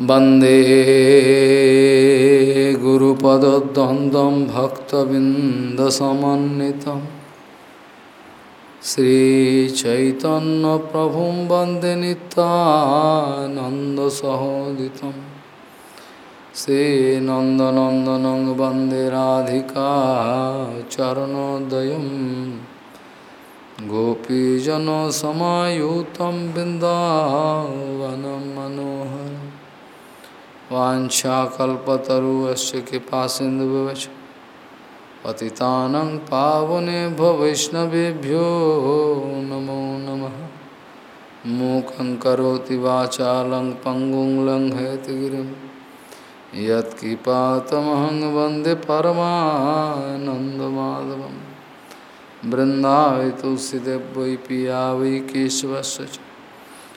वंदे गुरुपदद्वन्द्वं भक्तबिन्दसमन्वितं श्रीचैतन्यप्रभुं वंदे नितानन्दसहोदितं श्रीनन्दनन्दनं वंदे राधिका चरणोदयं गोपीजनसमायुतं बिन्दावनं मनोहरम्। वाछाकल्पतरुश्च कृपा सिंधुवच पतितानं पावनेभ्यो वैष्णवेभ्यो नमो नमः। मूकं करोति वाचालं पङ्गुं लङ्घयतिगिरिं यत्कृपातमहं वंदे तुलसीदेव वै पिया वै केशवस्य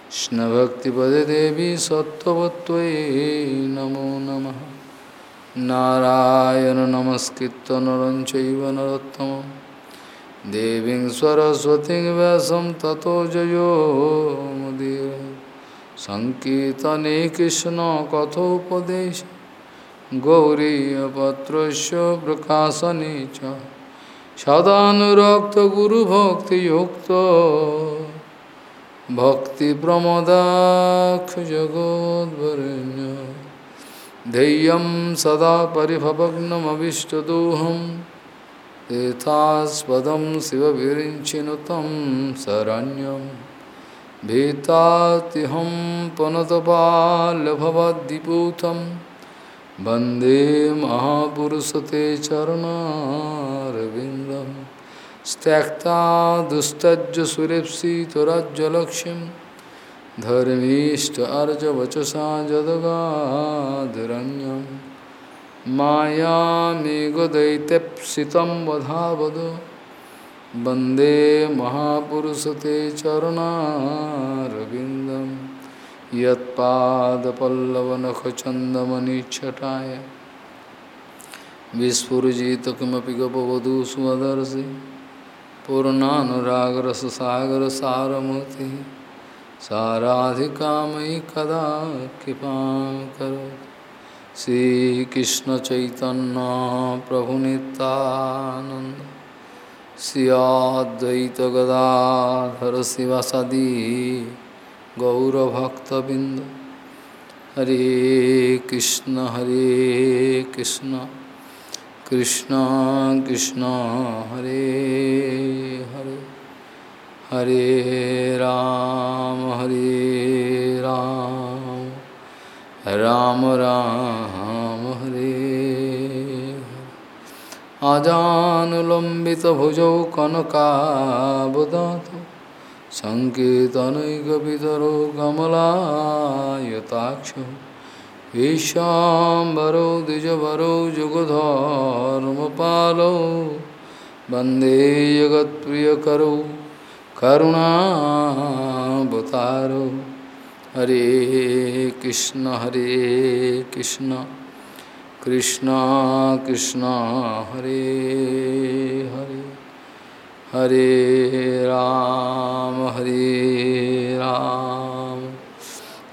कृष्णभक्तिपदे देवी सत्त्ववत्त्वयि नमो नमः। नारायण नमस्कृत्य नरं चैव देवीं सरस्वतीं व्यासं ततो जयो मुदीर। सङ्कीर्तने कृष्णकथोपदेश गौरीयपत्रस्य प्रकाशने च। भक्तिप्रमदाक्षजगोद्वरेण्य धैर्यं सदा परिभवग्नमविष्टदोहं तीर्थास्पदं शिवविरिञ्चिनुतं शरण्यं भीतातिहं पुनतपाल्यभवद्दिपूतं वंदे महापुरुषते चरणारविन्दम्। त्यक्ता दुस्तज सुरेप्सितराज्यलक्ष्मीं धर्मीष्ट अर्जवचसा जदगाधरण्यं मायामेघदैत्यप्सितं वधावद। वंदे महापुरुषते चरणारविन्दं यत्पादपल्लवनखचन्दमनिच्छटाय। विस्फुजित किमपि गपवधू स्वदर्शि पूर्णानुरागरससागर सारमूर्ति साराधिका मयि कदा कृपा करो श्रीकृष्ण चैतन्य प्रभु नित्यानंद सियाद्वैत गदाधर शिवासादि गौरभक्तबिंद हरे कृष्ण हरे कृष्ण। कृष्ण कृष्ण, हरे हरे। हरे राम हरे राम। राम राम, हरे आजानुलम्बितभुजौ कनकावदात। सङ्केतनैकवितरो कमलायताक्षौ। ईशाम्बरो द्विजभरो जुगधर्मपालो। वंदे जगत्प्रियकरो, करुणावतारो। हरे कृष्ण हरे कृष्ण। कृष्ण कृष्ण, हरे हरे। हरे राम हरे राम।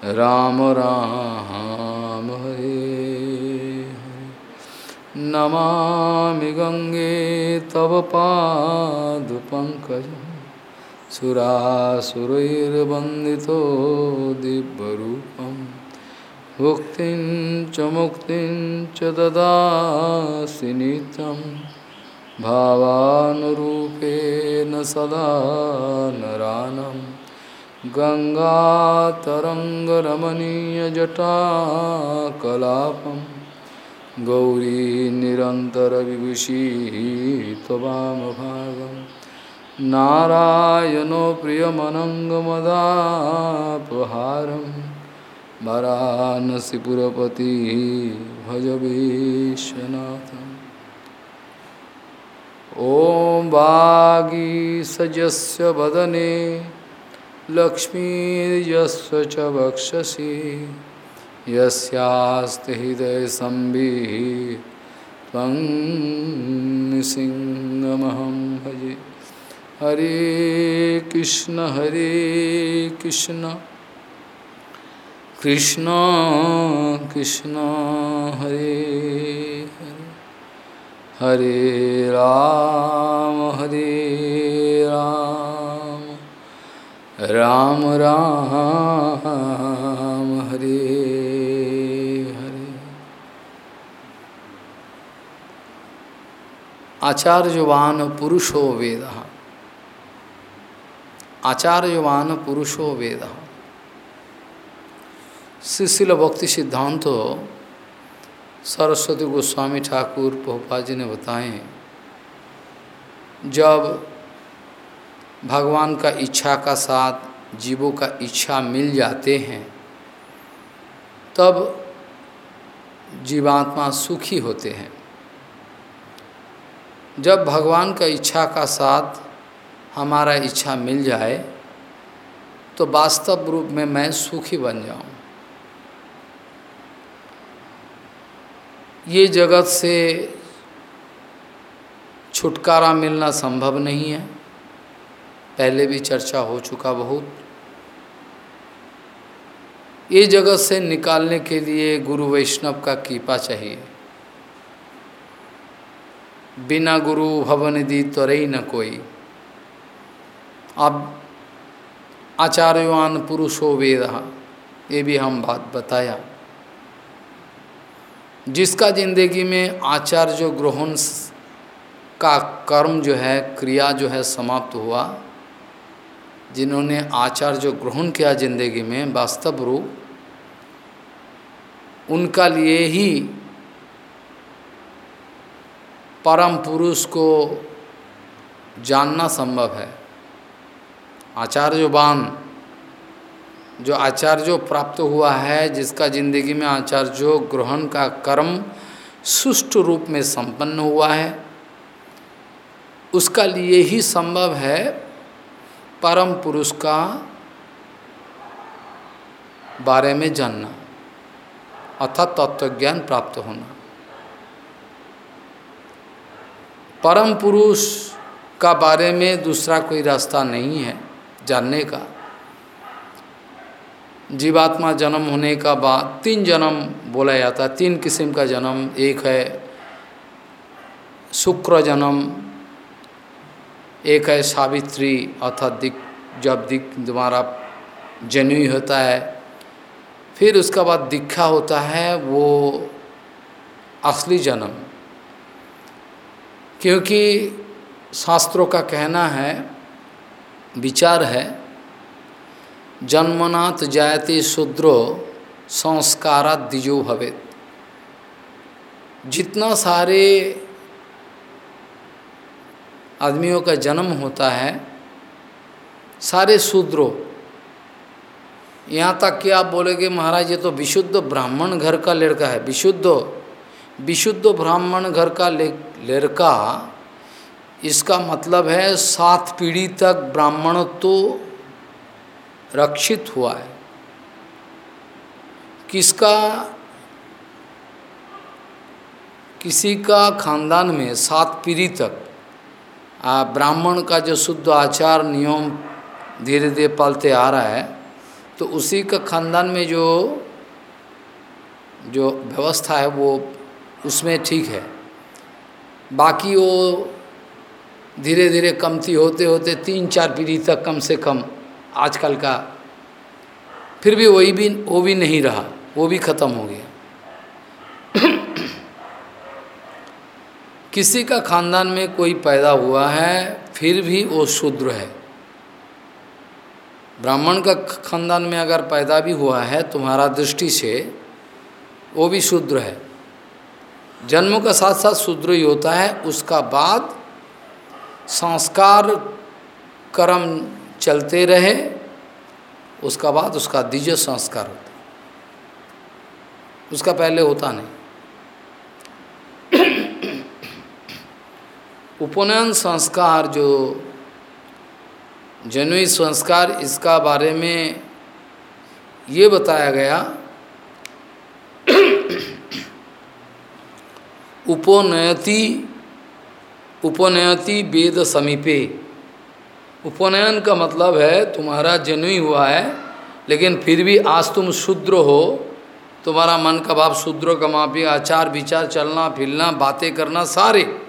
राम राम। हरे नमामि गङ्गे तव पादपङ्कजं सुरासुरैर्वन्दितो दिव्यरूपं मुक्तिं च मुक्तिं च ददासि नित्यं सदा नरानम्। गङ्गातरङ्गरमणीयजटाकलापं गौरी निरन्तरविभूषी त्ववामभागं नारायणो प्रियमनङ्गमदापहारं वरानसिपुरपति भज विश्वनाथम् ॐ वागीसजस्य वदने लक्ष्मीर्यस्य च वक्षसि यस्यास्ति हृदयसंविः त्वं सिंहमहं भजे। हरे कृष्ण हरे कृष्ण। कृष्ण कृष्ण हरे। हरे राम हरे राम। राम राम, हरे हरे। आचार्यवान पुरुषो वेद। आचार्यवान पुरुषो वेद। शिशिल भक्ति सिद्धांत सरस्वती गोस्वामी ठाकुर पोपा जी ने बताए, जब भगवान का इच्छा का साथ, जीवों का इच्छा मिल जाते हैं, तब जीवात्मा सुखी होते हैं। जब भगवान का इच्छा का साथ हमारा इच्छा मिल जाए तो वास्तव रूप में मैं सुखी बन जाऊँ। ये जगत से छुटकारा मिलना संभव नहीं है। पहले भी चर्चा हो चुका बहुत। ये जगत से निकालने के लिए गुरु वैष्णव का कृपा चाहिए। बिना गुरु भवन दी त्वरई न कोई। अब आचार्यवान पुरुषो वेद, ये भी हम बात बताया। जिसका ज़िंदगी में आचार्य ग्रहण का कर्म जो है, क्रिया जो है समाप्त हुआ जिन्होंने आचार जो ग्रहण किया ज़िंदगी में, वास्तव रूप, उनका लिए ही परम पुरुष को जानना संभव है। आचार्यवान जो आचार्य प्राप्त हुआ है, जिसका ज़िंदगी में आचार्य ग्रहण का कर्म सुष्ट रूप में संपन्न हुआ है, उसका लिए ही संभव है परम पुरुष का बारे में जानना, अर्थात तत्वज्ञान प्राप्त होना। परम पुरुष का बारे में दूसरा कोई रास्ता नहीं है जानने का। जीवात्मा जन्म होने का बाद तीन जन्म बोला जाता है, तीन किस्म का जन्म, एक है शुक्र जन्म एक है सावित्री, अर्थात दिक, जब दिक तुम्हारा जन्वी होता है। फिर उसका बाद दीक्षा होता है वो असली जन्म। क्योंकि शास्त्रों का कहना है, विचार है, जन्मनाथ जायते शूद्रो संस्कारा दिजो भवेत। जितना सारे आदमियों का जन्म होता है, सारे शूद्रों। यहाँ तक कि आप बोलेंगे, महाराज, ये तो विशुद्ध ब्राह्मण घर का लड़का है। विशुद्ध विशुद्ध ब्राह्मण घर का लड़का, इसका मतलब है सात पीढ़ी तक ब्राह्मण तो रक्षित हुआ है। किसका, किसी का खानदान में सात पीढ़ी तक? ब्राह्मण का जो शुद्ध आचार नियम धीरे धीरे पलते आ रहा है तो उसी का खानदान में जो जो व्यवस्था है वो उसमें ठीक है। बाकी वो धीरे धीरे कमती होते होते तीन चार पीढ़ी तक कम से कम आजकल का, फिर भी वही भी, वो भी नहीं रहा, वो भी खत्म हो गया। किसी का खानदान में कोई पैदा हुआ है, फिर भी वो शूद्र है। ब्राह्मण का खानदान में अगर पैदा भी हुआ है, तुम्हारा दृष्टि से वो भी शूद्र है। जन्म का साथ साथ शूद्र ही होता है, उसका बाद संस्कार कर्म चलते रहे, उसका बाद उसका द्विज संस्कार होता उसका पहले होता नहीं। उपनयन संस्कार जो जनुई संस्कार, इसका बारे में ये बताया गया। उपनयति उपनयति वेद समीपे। उपनयन का मतलब है, तुम्हारा जन्वी हुआ है, लेकिन फिर भी आज तुम शूद्र हो, तुम्हारा मन का भाव शूद्र का आचार विचार चलना फिरना बातें करना, सारे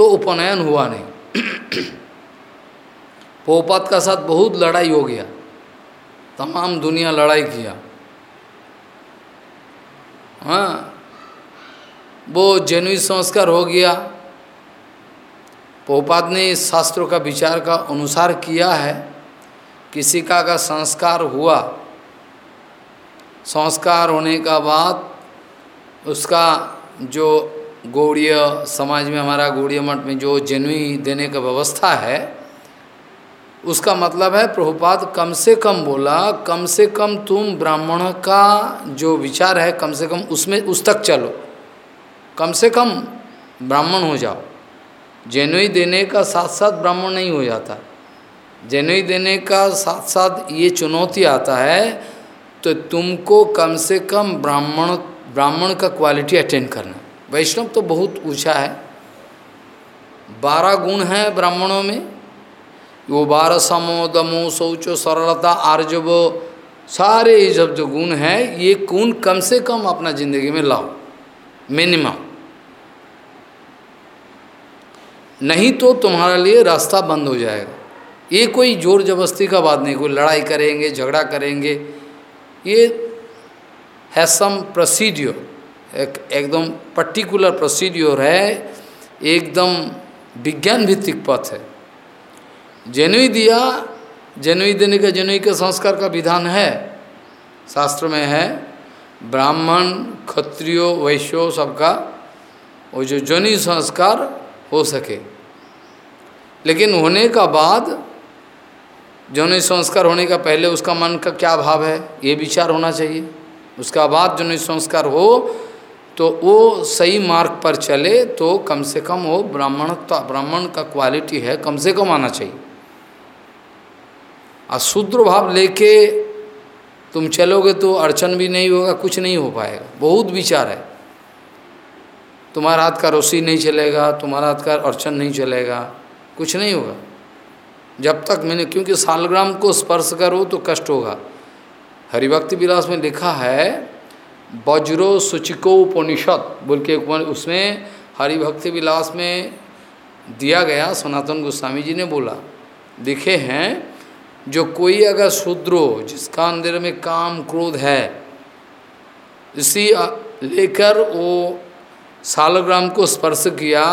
तो उपनयन हुआ नहीं। पोपत का साथ बहुत लड़ाई हो गया। तमाम दुनिया लड़ाई किया। हाँ वो जनुई संस्कार हो गया। पोपात ने शास्त्रों का विचार का अनुसार किया है। किसी का का संस्कार हुआ, संस्कार होने का बाद उसका जो गौड़ीय समाज में, हमारा गौड़ीय मठ में जो जनुई देने का व्यवस्था है, उसका मतलब है प्रभुपाद कम से कम बोला, कम से कम तुम ब्राह्मण का जो विचार है, कम से कम उसमें, उस तक चलो। कम से कम ब्राह्मण हो जाओ। जैनुई देने का साथ साथ ब्राह्मण नहीं हो जाता। जैनुई देने का साथ साथ ये चुनौती आता है तो तुमको कम से कम ब्राह्मण ब्राह्मण का क्वालिटी अटेंड करना। वैष्णव तो बहुत ऊँचा है। बारह गुण हैं ब्राह्मणों में। वो बारह समो दमो शौचो सरलता आर्जव। सारे सब जो गुण हैं, ये गुण कम से कम अपना ज़िंदगी में लाओ। मिनिमम नहीं तो तुम्हारे लिए रास्ता बंद हो जाएगा। ये कोई ज़ोर जबरस्ती का बात नहीं, कोई लड़ाई करेंगे, झगड़ा करेंगे। ये है सम प्रोसीड्योर एक, एकदम पर्टिकुलर प्रोसीड्योर है, एकदम विज्ञान भित्तिक पथ है। जनुई दिया जनुई देने का जनुई के संस्कार का विधान है, शास्त्र में है, ब्राह्मण, क्षत्रियो, वैश्यो सबका, वो जो जनुई संस्कार हो सके। लेकिन होने का बाद, जौन संस्कार होने का पहले उसका मन का क्या भाव है, ये विचार होना चाहिए। उसका बाद जौन संस्कार हो तो वो सही मार्ग पर चले तो कम से कम वो ब्राह्मण ब्राह्मण का क्वालिटी है, कम से कम आना चाहिए। और शुद्र भाव लेके तुम चलोगे तो अड़चन भी नहीं होगा, कुछ नहीं हो पाएगा। बहुत विचार है। तुम्हारा हाथ का रोसी नहीं चलेगा, तुम्हारा हाथ का अर्चन नहीं चलेगा, कुछ नहीं होगा। जब तक मैंने, क्योंकि सालग्राम को स्पर्श करो तो कष्ट होगा। हरिभक्ति विलास में लिखा है वज्रो सुचिको उपनिषद बोल के उसमें हरिभक्ति विलास में दिया गया, सनातन गोस्वामी जी ने बोला लिखे हैं, जो कोई अगर शूद्रो जिसका अंदर में काम क्रोध है, इसी लेकर वो सालग्राम को स्पर्श किया,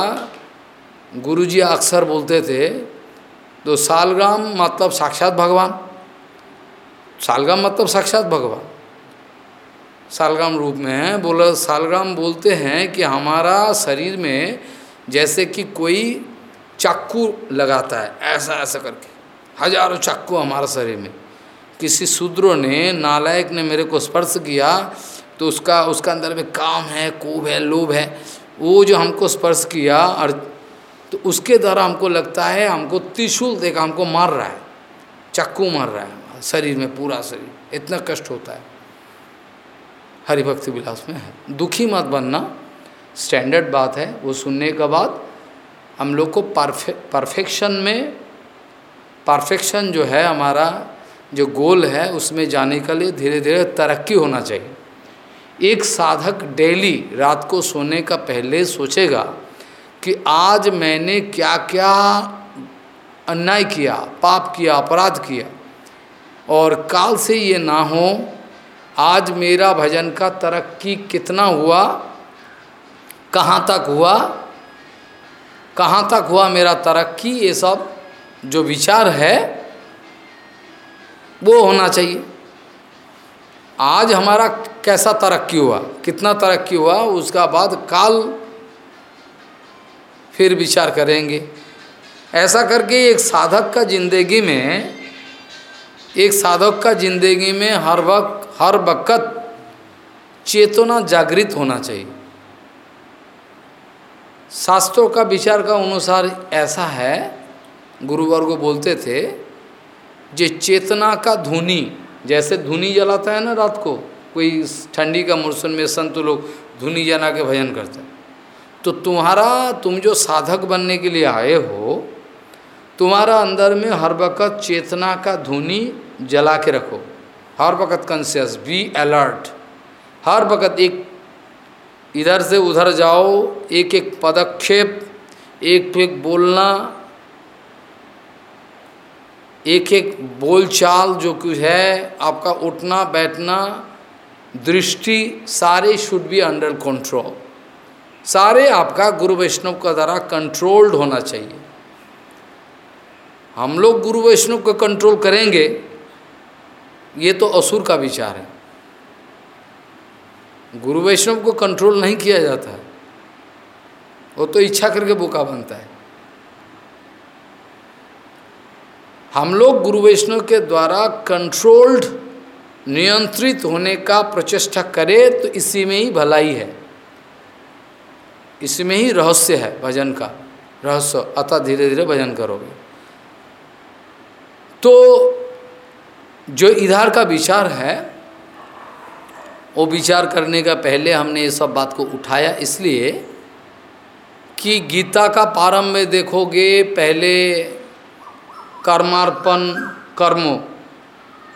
गुरुजी अक्सर बोलते थे तो सालग्राम मतलब साक्षात भगवान। सालग्राम मतलब साक्षात भगवान। सालग्राम रूप में है, बोला, सालग्राम बोलते हैं कि हमारा शरीर में जैसे कि कोई चाकू लगाता है, ऐसा ऐसा करके। हज़ारों चाकू हमारा शरीर में। किसी शूद्रों ने, नालायक ने मेरे को स्पर्श किया तो उसका उसका अंदर में काम है कोभ है, लोभ है। वो जो हमको स्पर्श किया, और तो उसके द्वारा हमको लगता है, हमको त्रिशूल देखा, हमको मार रहा है। चक्कू मार रहा है, शरीर में, पूरा शरीर। इतना कष्ट होता है। हरिभक्ति विलास में है। दुखी मत बनना स्टैंडर्ड बात है, वो सुनने के बाद हम लोग को परफे परफेक्शन में परफेक्शन जो है हमारा, जो गोल है, उसमें जाने के लिए धीरे धीरे तरक्की होना चाहिए। एक साधक डेली रात को सोने का पहले सोचेगा कि आज मैंने क्या क्या अन्याय किया, पाप किया, अपराध किया, और काल से ये ना हो आज मेरा भजन का तरक्की कितना हुआ? कहाँ तक हुआ? कहाँ तक हुआ मेरा तरक्की? ये सब जो विचार है, वो होना चाहिए। आज हमारा कैसा तरक्की हुआ? कितना तरक्की हुआ? उसका बाद काल फिर विचार करेंगे। ऐसा करके एक साधक का ज़िंदगी में, एक साधक का ज़िंदगी में हर वक्त हर वक्त चेतना जागृत होना चाहिए। शास्त्रों का विचार का अनुसार ऐसा है गुरुवर को बोलते थे, जे चेतना का धुनी, जैसे धुनी जलाता है ना रात को, कोई ठंडी का मौसम में संत लोग धुनी जना के भजन करते हैं तो तुम्हारा, तुम जो साधक बनने के लिए आए हो, तुम्हारा अंदर में हर वक्त चेतना का धुनी जला के रखो। हर वक्त कॉन्शियस बी अलर्ट हर वक्त एक इधर से उधर जाओ एक एक पदक्षेप एक एक बोलना एक एक बोलचाल जो कुछ है, आपका उठना, बैठना, दृष्टि सारे शुड बी अंडर कंट्रोल सारे आपका गुरु वैष्णव का द्वारा कंट्रोल्ड होना चाहिए। हम लोग गुरु वैष्णव को कंट्रोल करेंगे ये तो असुर का विचार है। गुरु वैष्णव को कंट्रोल नहीं किया जाता। है वो तो इच्छा करके बोका बनता है। हम लोग गुरु वैष्णव के द्वारा कंट्रोल्ड नियंत्रित होने का प्रचेष्टा करें तो इसी में ही भलाई है। इसमें ही रहस्य है भजन का। रहस्य, अतः धीरे धीरे भजन करोगे। तो जो इधर का विचार है, वो विचार करने का पहले हमने ये सब बात को उठाया। इसलिए कि गीता का प्रारंभ में देखोगे, पहले कर्मार्पण, कर्मों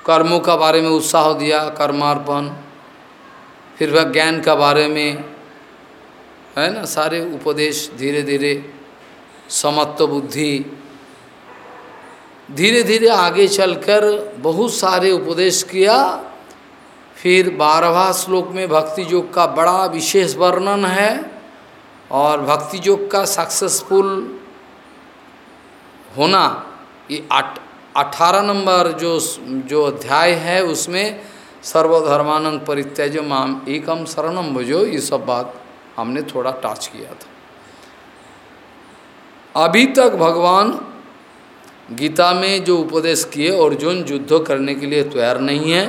कर्मों का बारे में उत्साह दिया, कर्मार्पण, फिर वह ज्ञान का बारे में, है ना, सारे उपदेश धीरे धीरे समत्व बुद्धि धीरे धीरे आगे चलकर बहुत सारे उपदेश किया। फिर बारहवा श्लोक में भक्ति योग का बड़ा विशेष वर्णन है और भक्ति योग का सक्सेसफुल होना, ये अठारह नंबर जो जो अध्याय है उसमें सर्वधर्मानंद परित्यज माम एकम शरणम भजो, ये सब बात हमने थोड़ा टच किया था। अभी तक भगवान गीता में जो उपदेश किए अर्जुन युद्ध करने के लिए तैयार नहीं है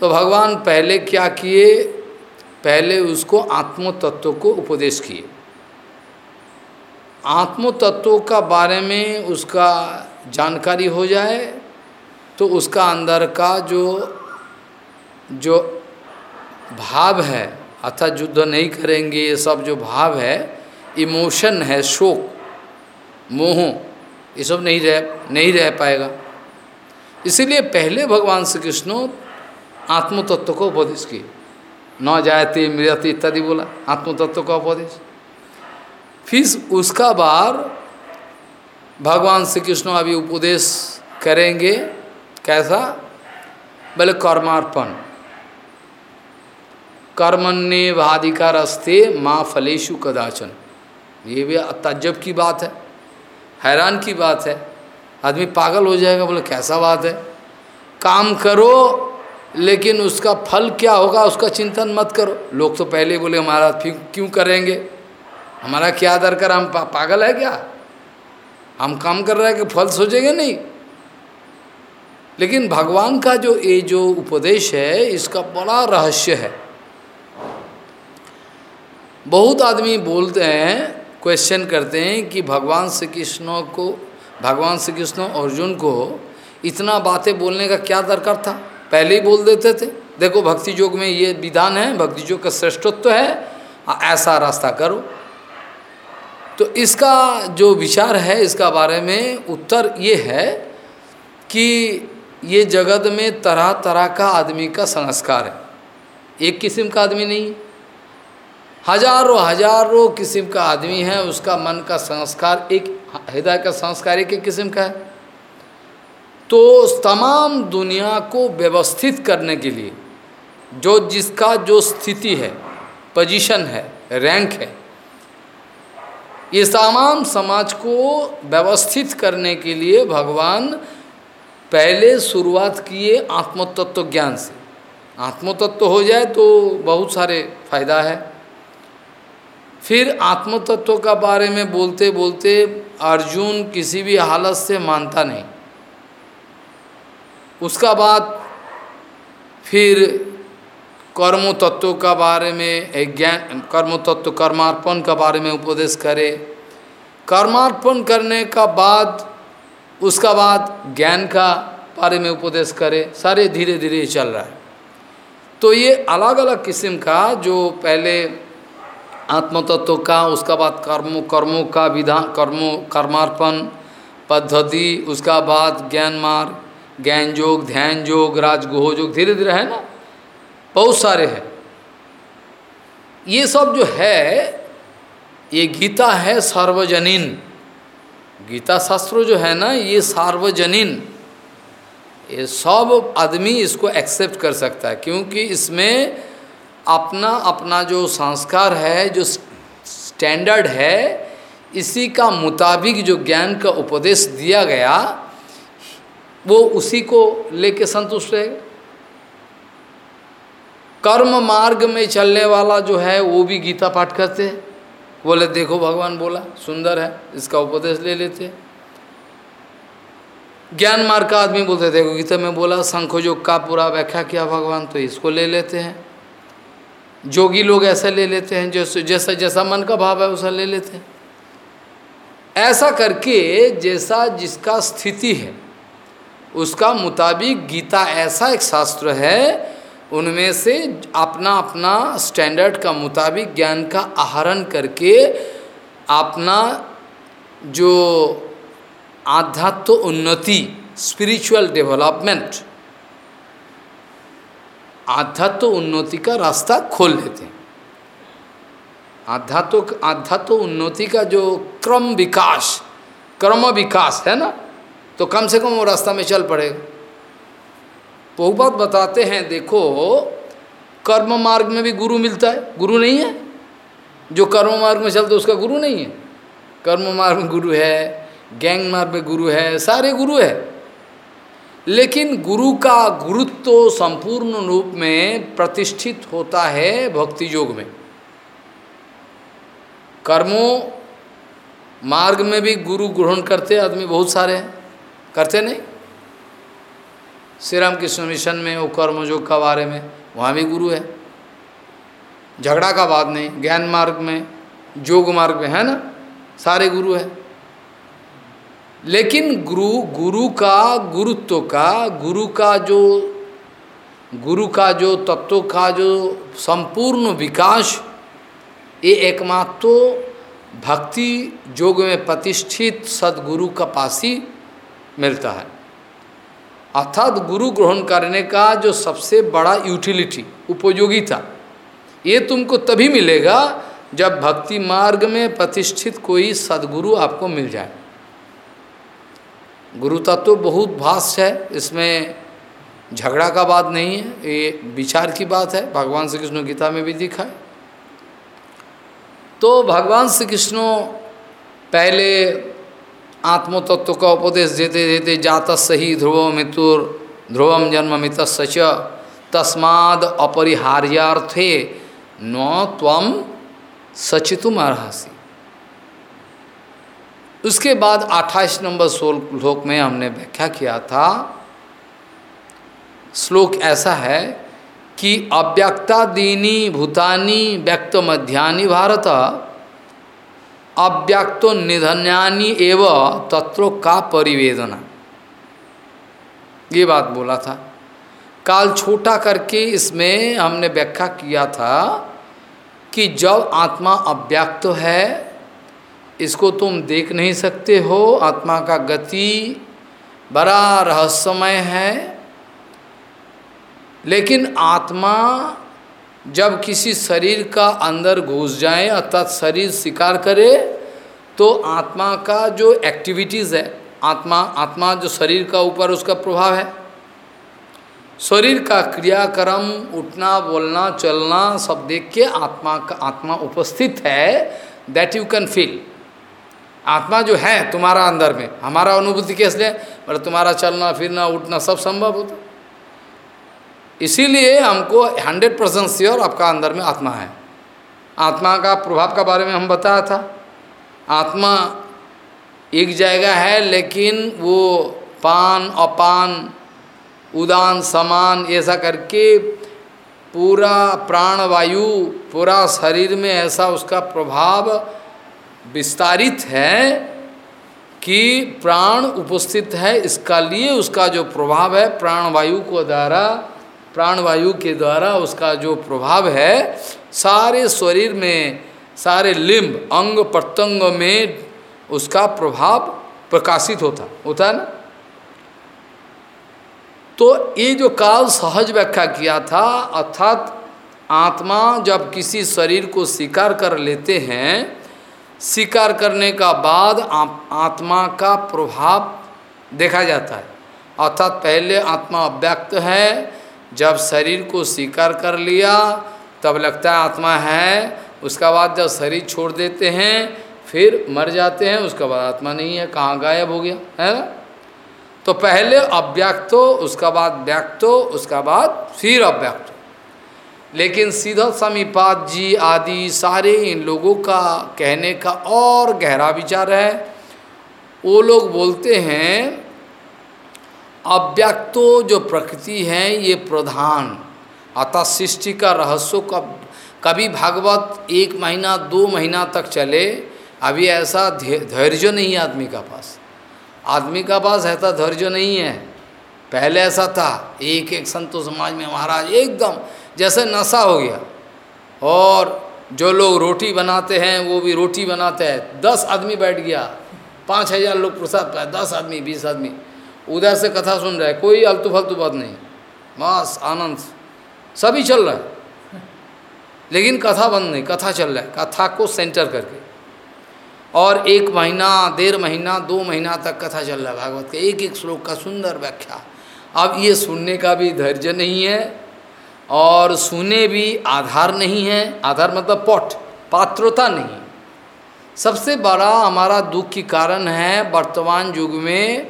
तो भगवान पहले क्या किए? पहले उसको आत्म तत्व को उपदेश किए। आत्म तत्व का बारे में उसका जानकारी हो जाए तो उसका अंदर का जो जो भाव है, अर्थात युद्ध नहीं करेंगे, ये सब जो भाव है, इमोशन है, शोक, मोह ये सब नहीं रह नहीं रह पाएगा। इसीलिए पहले भगवान श्री कृष्ण आत्म तत्व को उपदेश किए। न जायते मृत इत्यादि बोला आत्म तत्व का उपदेश। फिर उसका बार भगवान श्री कृष्ण अभी उपदेश करेंगे, कैसा? बोले कर्मार्पण। कर्मण्य वाधिकार अस्ते माँ फलेशु कदाचन। ये भी तजब की बात है। हैरान की बात है। आदमी पागल हो जाएगा बोले कैसा बात है? काम करो लेकिन उसका फल क्या होगा उसका चिंतन मत करो। लोग तो पहले बोले हमारा फिर क्यों करेंगे? हमारा क्या दरकार हम पा, पागल है क्या? हम काम कर रहे हैं कि फल सोचेंगे नहीं? लेकिन भगवान का जो ये जो उपदेश है इसका बड़ा रहस्य है। बहुत आदमी बोलते हैं क्वेश्चन करते हैं कि भगवान श्री कृष्ण को, भगवान श्री कृष्ण अर्जुन को इतना बातें बोलने का क्या दरकार था? पहले ही बोल देते थे। देखो, भक्ति योग में ये विधान है, भक्ति योग का श्रेष्ठत्व है, ऐसा रास्ता करो। तो इसका जो विचार है, इसका बारे में उत्तर ये है कि ये जगत में तरह तरह का आदमी का संस्कार है। एक किस्म का आदमी नहीं हज़ारों हज़ारों किस्म का आदमी है, उसका मन का संस्कार एक हृदय का संस्कार एक किस्म का है। तो तमाम दुनिया को व्यवस्थित करने के लिए, जो जिसका जो स्थिति है पोजीशन है रैंक है, ये तमाम समाज को व्यवस्थित करने के लिए भगवान पहले शुरुआत किए आत्मतत्व ज्ञान से। आत्मतत्व हो जाए तो बहुत सारे फ़ायदा है। फिर आत्मतत्व का बारे में बोलते बोलते अर्जुन किसी भी हालत से मानता नहीं। उसका बाद फिर कर्म तत्व का बारे में ज्ञान कर्म तत्व कर्मार्पण का बारे में उपदेश करे। कर्मार्पण करने का बाद, उसका बाद ज्ञान का बारे में उपदेश करे। सारे धीरे धीरे चल रहा है। तो ये अलग अलग किस्म का जो पहले आत्मतत्व का, उसका बाद कर्म, कर्मों का विधान कर्मों, कर्मार्पण पद्धति, उसका बाद ज्ञान मार्ग, ज्ञान योग, ध्यान योग, राजगोह योग, धीरे धीरे है ना? बहुत सारे हैं। ये सब जो है, ये गीता है सार्वजनीन। गीता शास्त्र जो है ना, ये सार्वजनीन। ये सब आदमी इसको एक्सेप्ट कर सकता है, क्योंकि इसमें अपना अपना जो संस्कार है, जो स्टैंडर्ड है, इसी का मुताबिक जो ज्ञान का उपदेश दिया गया, वो उसी को लेके संतुष्ट रहेगा कर्म मार्ग में चलने वाला जो है, वो भी गीता पाठ करते हैं। बोले, देखो, भगवान बोला, सुंदर है, इसका उपदेश ले लेते हैं। ज्ञान मार्ग का आदमी बोलते देखो, गीता में बोला शंखोयोग का पूरा व्याख्या किया भगवान तो इसको ले लेते हैं। जोगी लोग ऐसा ले लेते हैं, जैसे जैसा जैसा मन का भाव है वैसा ले लेते हैं। ऐसा करके जैसा जिसका स्थिति है, उसका मुताबिक गीता ऐसा एक शास्त्र है, उनमें से अपना अपना स्टैंडर्ड का मुताबिक ज्ञान का आहरण करके अपना जो आध्यात्म उन्नति स्पिरिचुअल डेवलपमेंट आध्यात्म उन्नति का रास्ता खोल लेते हैं। आध्यात्म आध्यात्म उन्नति का जो क्रम विकास क्रम विकास है ना तो कम से कम वो रास्ता में चल पड़ेगा बहुबात बताते हैं, देखो, कर्म मार्ग में भी गुरु मिलता है। गुरु नहीं है। जो कर्म मार्ग में चलते उसका गुरु नहीं है। कर्म मार्ग में गुरु है, गैंग मार्ग में गुरु है, सारे गुरु है। लेकिन गुरु का गुरुत्व संपूर्ण रूप में प्रतिष्ठित होता है भक्ति योग में। कर्मों, मार्ग में भी गुरु ग्रहण करते आदमी बहुत सारे हैं। करते नहीं। श्री राम कृष्ण मिशन में, वो कर्म योग का बारे में, वहाँ भी गुरु है। झगड़ा का बात नहीं, ज्ञान मार्ग में योग मार्ग में, है ना? सारे गुरु है। लेकिन गुरु गुरु का गुरुत्व का, गुरु का जो, गुरु का जो तत्व का जो संपूर्ण विकास, ये एकमात्र तो भक्ति योग में प्रतिष्ठित सदगुरु का पास ही मिलता है। अर्थात गुरु ग्रहण करने का जो सबसे बड़ा यूटिलिटी उपयोगिता ये तुमको तभी मिलेगा जब भक्ति मार्ग में प्रतिष्ठित कोई सदगुरु आपको मिल जाए। गुरु तत्व बहुत भाष्य है, इसमें झगड़ा का बात नहीं है, ये विचार की बात है, भगवान श्री कृष्ण गीता में भी दिखा है। तो भगवान श्री कृष्ण पहले आत्मतत्व का उपदेश देते देते जात सही ध्रुव मृत्युर ध्रुवम जन्म मित सच तस्माद अपरिहार्यार्थे न तम सचितुम अर्सी उसके बाद 28 नंबर श्लोक में हमने व्याख्या किया था। श्लोक ऐसा है कि अव्यक्ता दीनी भूतानी व्यक्त मध्यानि भारत, अव्यक्तो निधन्यानी एव तत्व का परिवेदना। ये बात बोला था। काल छोटा करके इसमें हमने व्याख्या किया था कि जब आत्मा अव्यक्त है इसको तुम देख नहीं सकते हो। आत्मा का गति बड़ा रहस्यमय है। लेकिन आत्मा जब किसी शरीर का अंदर घुस जाए अर्थात शरीर स्वीकार करे तो आत्मा का जो एक्टिविटीज़ है, आत्मा आत्मा जो शरीर का ऊपर उसका प्रभाव है। शरीर का क्रियाक्रम उठना, बोलना, चलना सब देख के आत्मा का, आत्मा उपस्थित है। दैट यू कैन फील आत्मा जो है तुम्हारा अंदर में, हमारा अनुभूति कैसे मतलब तुम्हारा चलना, फिरना, उठना सब संभव होता इसीलिए हमको हंड्रेड परसेंट श्योर आपका अंदर में आत्मा है। आत्मा का प्रभाव का बारे में हम बताया था। आत्मा एक जगह है, लेकिन वो पान, अपान, उदान, समान, ऐसा करके पूरा प्राण वायु पूरा शरीर में ऐसा उसका प्रभाव विस्तारित है कि प्राण उपस्थित है इसका लिए उसका जो प्रभाव है प्राण वायु को द्वारा, प्राणवायु के द्वारा उसका जो प्रभाव है, सारे शरीर में, सारे लिम्ब अंग प्रत्यंग में उसका प्रभाव प्रकाशित होता होता है ना? तो ये जो काल सहज व्याख्या किया था, अर्थात आत्मा जब किसी शरीर को स्वीकार कर लेते हैं स्वीकार करने का बाद आत्मा का प्रभाव देखा जाता है। अर्थात पहले आत्मा अव्यक्त है, जब शरीर को स्वीकार कर लिया, तब लगता है आत्मा है, उसका बाद जब शरीर छोड़ देते हैं, फिर मर जाते हैं, उसका बाद आत्मा नहीं है, कहाँ गायब हो गया, है ना? तो पहले अव्यक्तो उसका बाद व्यक्तो उसका बाद फिर अव्यक्त लेकिन सीधा समीपात जी आदि सारे इन लोगों का कहने का और गहरा विचार है। वो लोग बोलते हैं, अव्यक्तो जो प्रकृति है, ये प्रधान। अतः सृष्टि का रहस्य कब, कभी भागवत एक महीना, दो महीना तक चले। अभी ऐसा धैर्य नहीं है आदमी का पास। आदमी का पास ऐसा धैर्य नहीं है। पहले ऐसा था एक एक संतो समाज में महाराज एकदम जैसे नशा हो गया। और जो लोग रोटी बनाते हैं, वो भी रोटी बनाते हैं। दस आदमी बैठ गया, पाँच हज़ार लोग प्रसाद पाए, दस आदमी, बीस आदमी। उधर से कथा सुन रहे कोई अलतू फलतू बात नहीं। बस आनंद। सभी चल रहा है। लेकिन कथा बंद नहीं, कथा चल रहा है। कथा को सेंटर करके। और एक महीना, डेढ़ महीना, दो महीना तक कथा चल रहा है भागवत के। एक एक श्लोक का सुंदर व्याख्या। अब ये सुनने का भी धैर्य नहीं है। और सुने भी आधार नहीं है। आधार मतलब पट, पात्रता नहीं। सबसे बड़ा हमारा दुख की कारण है, वर्तमान युग में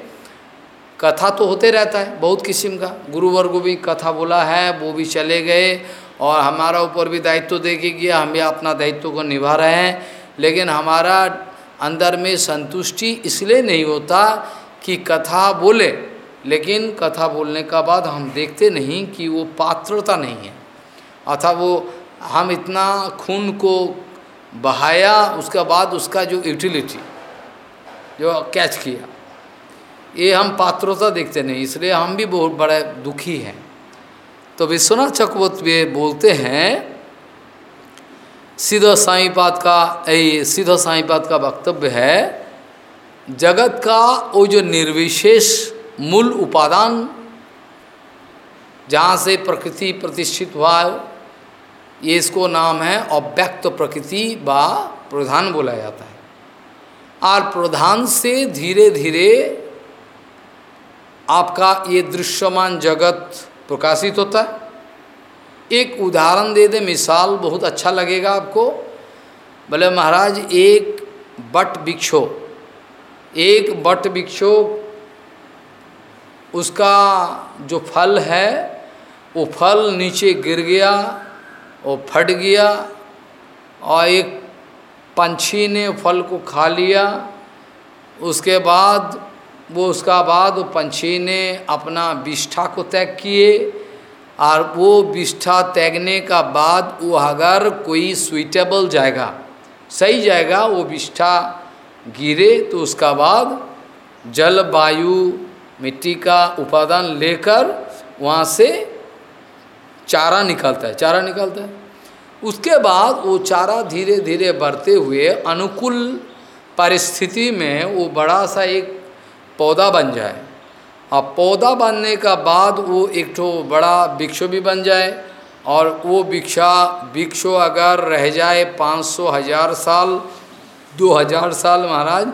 कथा तो होते रहता है, बहुत किस्म का। गुरु वर्ग भी कथा बोला है, वो भी चले गए और हमारा ऊपर भी दायित्व दे के गया, हम भी अपना दायित्व को निभा रहे हैं। लेकिन हमारा अंदर में संतुष्टि इसलिए नहीं होता कि कथा बोले। लेकिन कथा बोलने का बाद हम देखते नहीं कि वो पात्रता नहीं है। अर्थात वो हम इतना खून को बहाया, उसके बाद उसका जो यूटिलिटी जो कैच किया, ये हम पात्रता देखते नहीं, इसलिए हम भी बहुत बड़े दुखी हैं। तो विश्वनाथ चक्रवर्ती बोलते हैं, सीधा साईपात का, ए, सीधा साईपात का वक्तव्य है, जगत का वो जो निर्विशेष मूल उपादान जहाँ से प्रकृति प्रतिष्ठित हुआ ये इसको नाम है अव्यक्त प्रकृति व प्रधान बोला जाता है। और प्रधान से धीरे धीरे आपका ये दृश्यमान जगत प्रकाशित होता है। एक उदाहरण दे दे, मिसाल बहुत अच्छा लगेगा आपको। बोले, महाराज, एक बट वृक्षो एक बट वृक्षो उसका जो फल है, वो फल नीचे गिर गया, वो फट गया और एक पंछी ने फल को खा लिया। उसके बाद, वो उसका बाद वो पंछी ने अपना विष्ठा को त्याग किए और वो विष्ठा तैगने का बाद वो अगर कोई सुइटेबल जाएगा, सही जाएगा, वो विष्ठा गिरे तो उसका बाद जल वायु मिट्टी का उपादान लेकर वहाँ से चारा निकलता है। चारा निकलता है। उसके बाद वो चारा धीरे धीरे बढ़ते हुए अनुकूल परिस्थिति में वो बड़ा सा एक पौधा बन जाए। और पौधा बनने का बाद वो एक तो बड़ा वृक्ष भी बन जाए और वो वृक्षा वृक्षो अगर रह जाए पाँच सौ हज़ार साल, दो हज़ार साल महाराज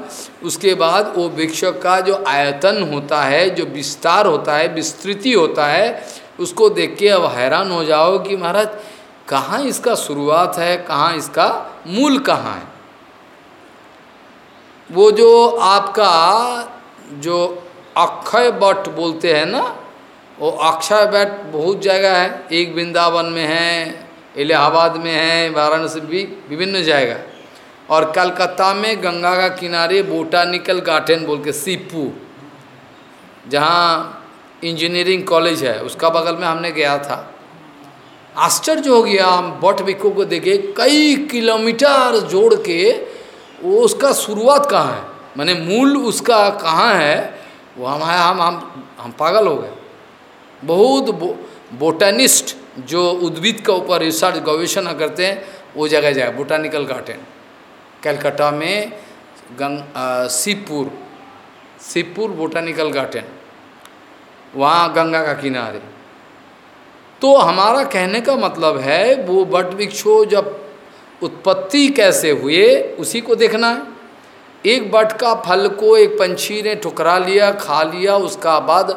उसके बाद वो वृक्ष का जो आयतन होता है, जो विस्तार होता है, विस्तृति होता है, उसको देख के अब हैरान हो जाओ कि महाराज, कहाँ इसका शुरुआत है, कहाँ इसका मूल कहाँ है? वो जो आपका जो अक्षय बट बोलते हैं ना, वो अक्षय बट बहुत जगह है, एक वृंदावन में है, इलाहाबाद में है, वाराणसी भी, विभिन्न जगह। और कलकत्ता में गंगा का किनारे बोटानिकल गार्डन बोल के सीपू जहाँ इंजीनियरिंग कॉलेज है उसका बगल में हमने गया था। आश्चर्य हो गया हम बट बिको को देखे कई किलोमीटर जोड़ के वो उसका शुरुआत कहाँ है? मैंने मूल उसका कहाँ है वो हम हम हम हम पागल हो गए। बहुत बो, बोटानिस्ट जो उद्भिद के ऊपर रिसर्च गवेषणा करते हैं वो जगह जाए बोटानिकल गार्डन कलकत्ता में गंग शिवपुर शिवपुर बोटानिकल गार्डन, वहाँ गंगा का किनारे। तो हमारा कहने का मतलब है, वो बट वृक्षो जब उत्पत्ति कैसे हुए, उसी को देखना है। एक बट का फल को एक पंछी ने ठुकरा लिया, खा लिया, उसका बाद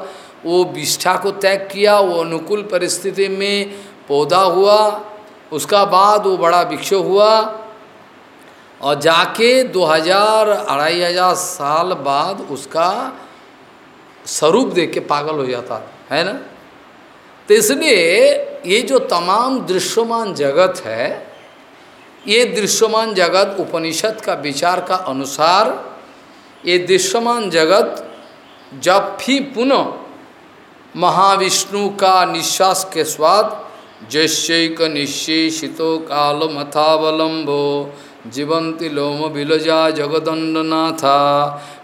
वो विष्ठा को तय किया, वो अनुकूल परिस्थिति में पौधा हुआ, उसका बाद वो बड़ा वृक्ष हुआ और जाके 2000 अढ़ाई हज़ार साल बाद उसका स्वरूप देख के पागल हो जाता, है ना? तो इसलिए ये जो तमाम दृश्यमान जगत है, ये दृश्यमान जगत उपनिषद का विचार का अनुसार, ये दृश्यमान जगत जब भी पुनः महाविष्णु का निश्वास के स्वाद निशेषितो काल मथावलंबो जीवंती लोम बिलजा जगदंडनाथा।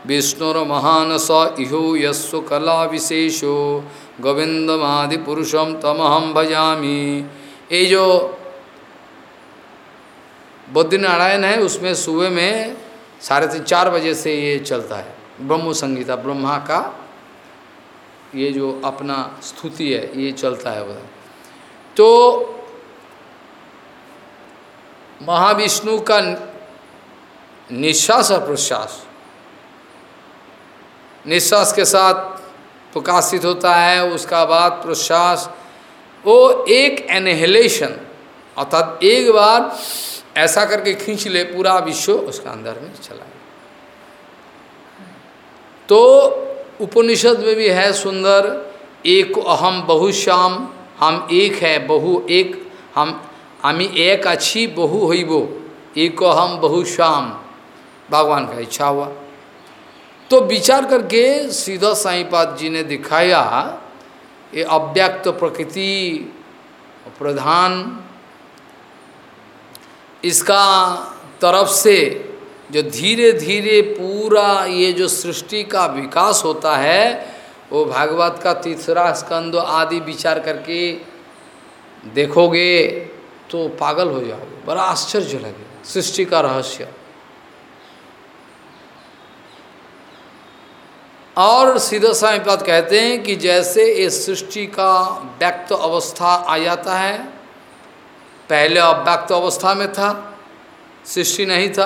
विष्णुर महान स इहो यस्व कला विशेषो। गोविंदमादि पुरुषम तमहम भजामी। ये जो बुद्धि नारायण है, उसमें सुबह में साढ़े तीन, चार बजे से ये चलता है। ब्रह्म संगीता, ब्रह्मा का ये जो अपना स्तुति है, ये चलता है तो महाविष्णु का निश्वास और प्रश्वास। निश्वास के साथ प्रकाशित होता है, उसका बाद प्रश्वास। वो एक एनहेलेशन अर्थात एक बार ऐसा करके खींच ले पूरा विश्व, उसका अंदर में चला गया। तो उपनिषद में भी है सुंदर, एक अहम बहुश्याम, हम एक है, बहु एक, हम हमी एक अच्छी बहु हईबो एक हम बहुश्याम भगवान का इच्छा हुआ। तो विचार करके सीधा साईपाद जी ने दिखाया, ये अव्यक्त प्रकृति प्रधान। इसका तरफ़ से जो धीरे धीरे पूरा ये जो सृष्टि का विकास होता है, वो भागवत का तीसरा स्कंद आदि विचार करके देखोगे तो पागल हो जाओगे बड़ा आश्चर्य लगे। सृष्टि का रहस्य। और सीधा साईपाद कहते हैं कि जैसे इस सृष्टि का व्यक्त अवस्था आ जाता है, पहले अव्यक्त अवस्था में था, सृष्टि नहीं था,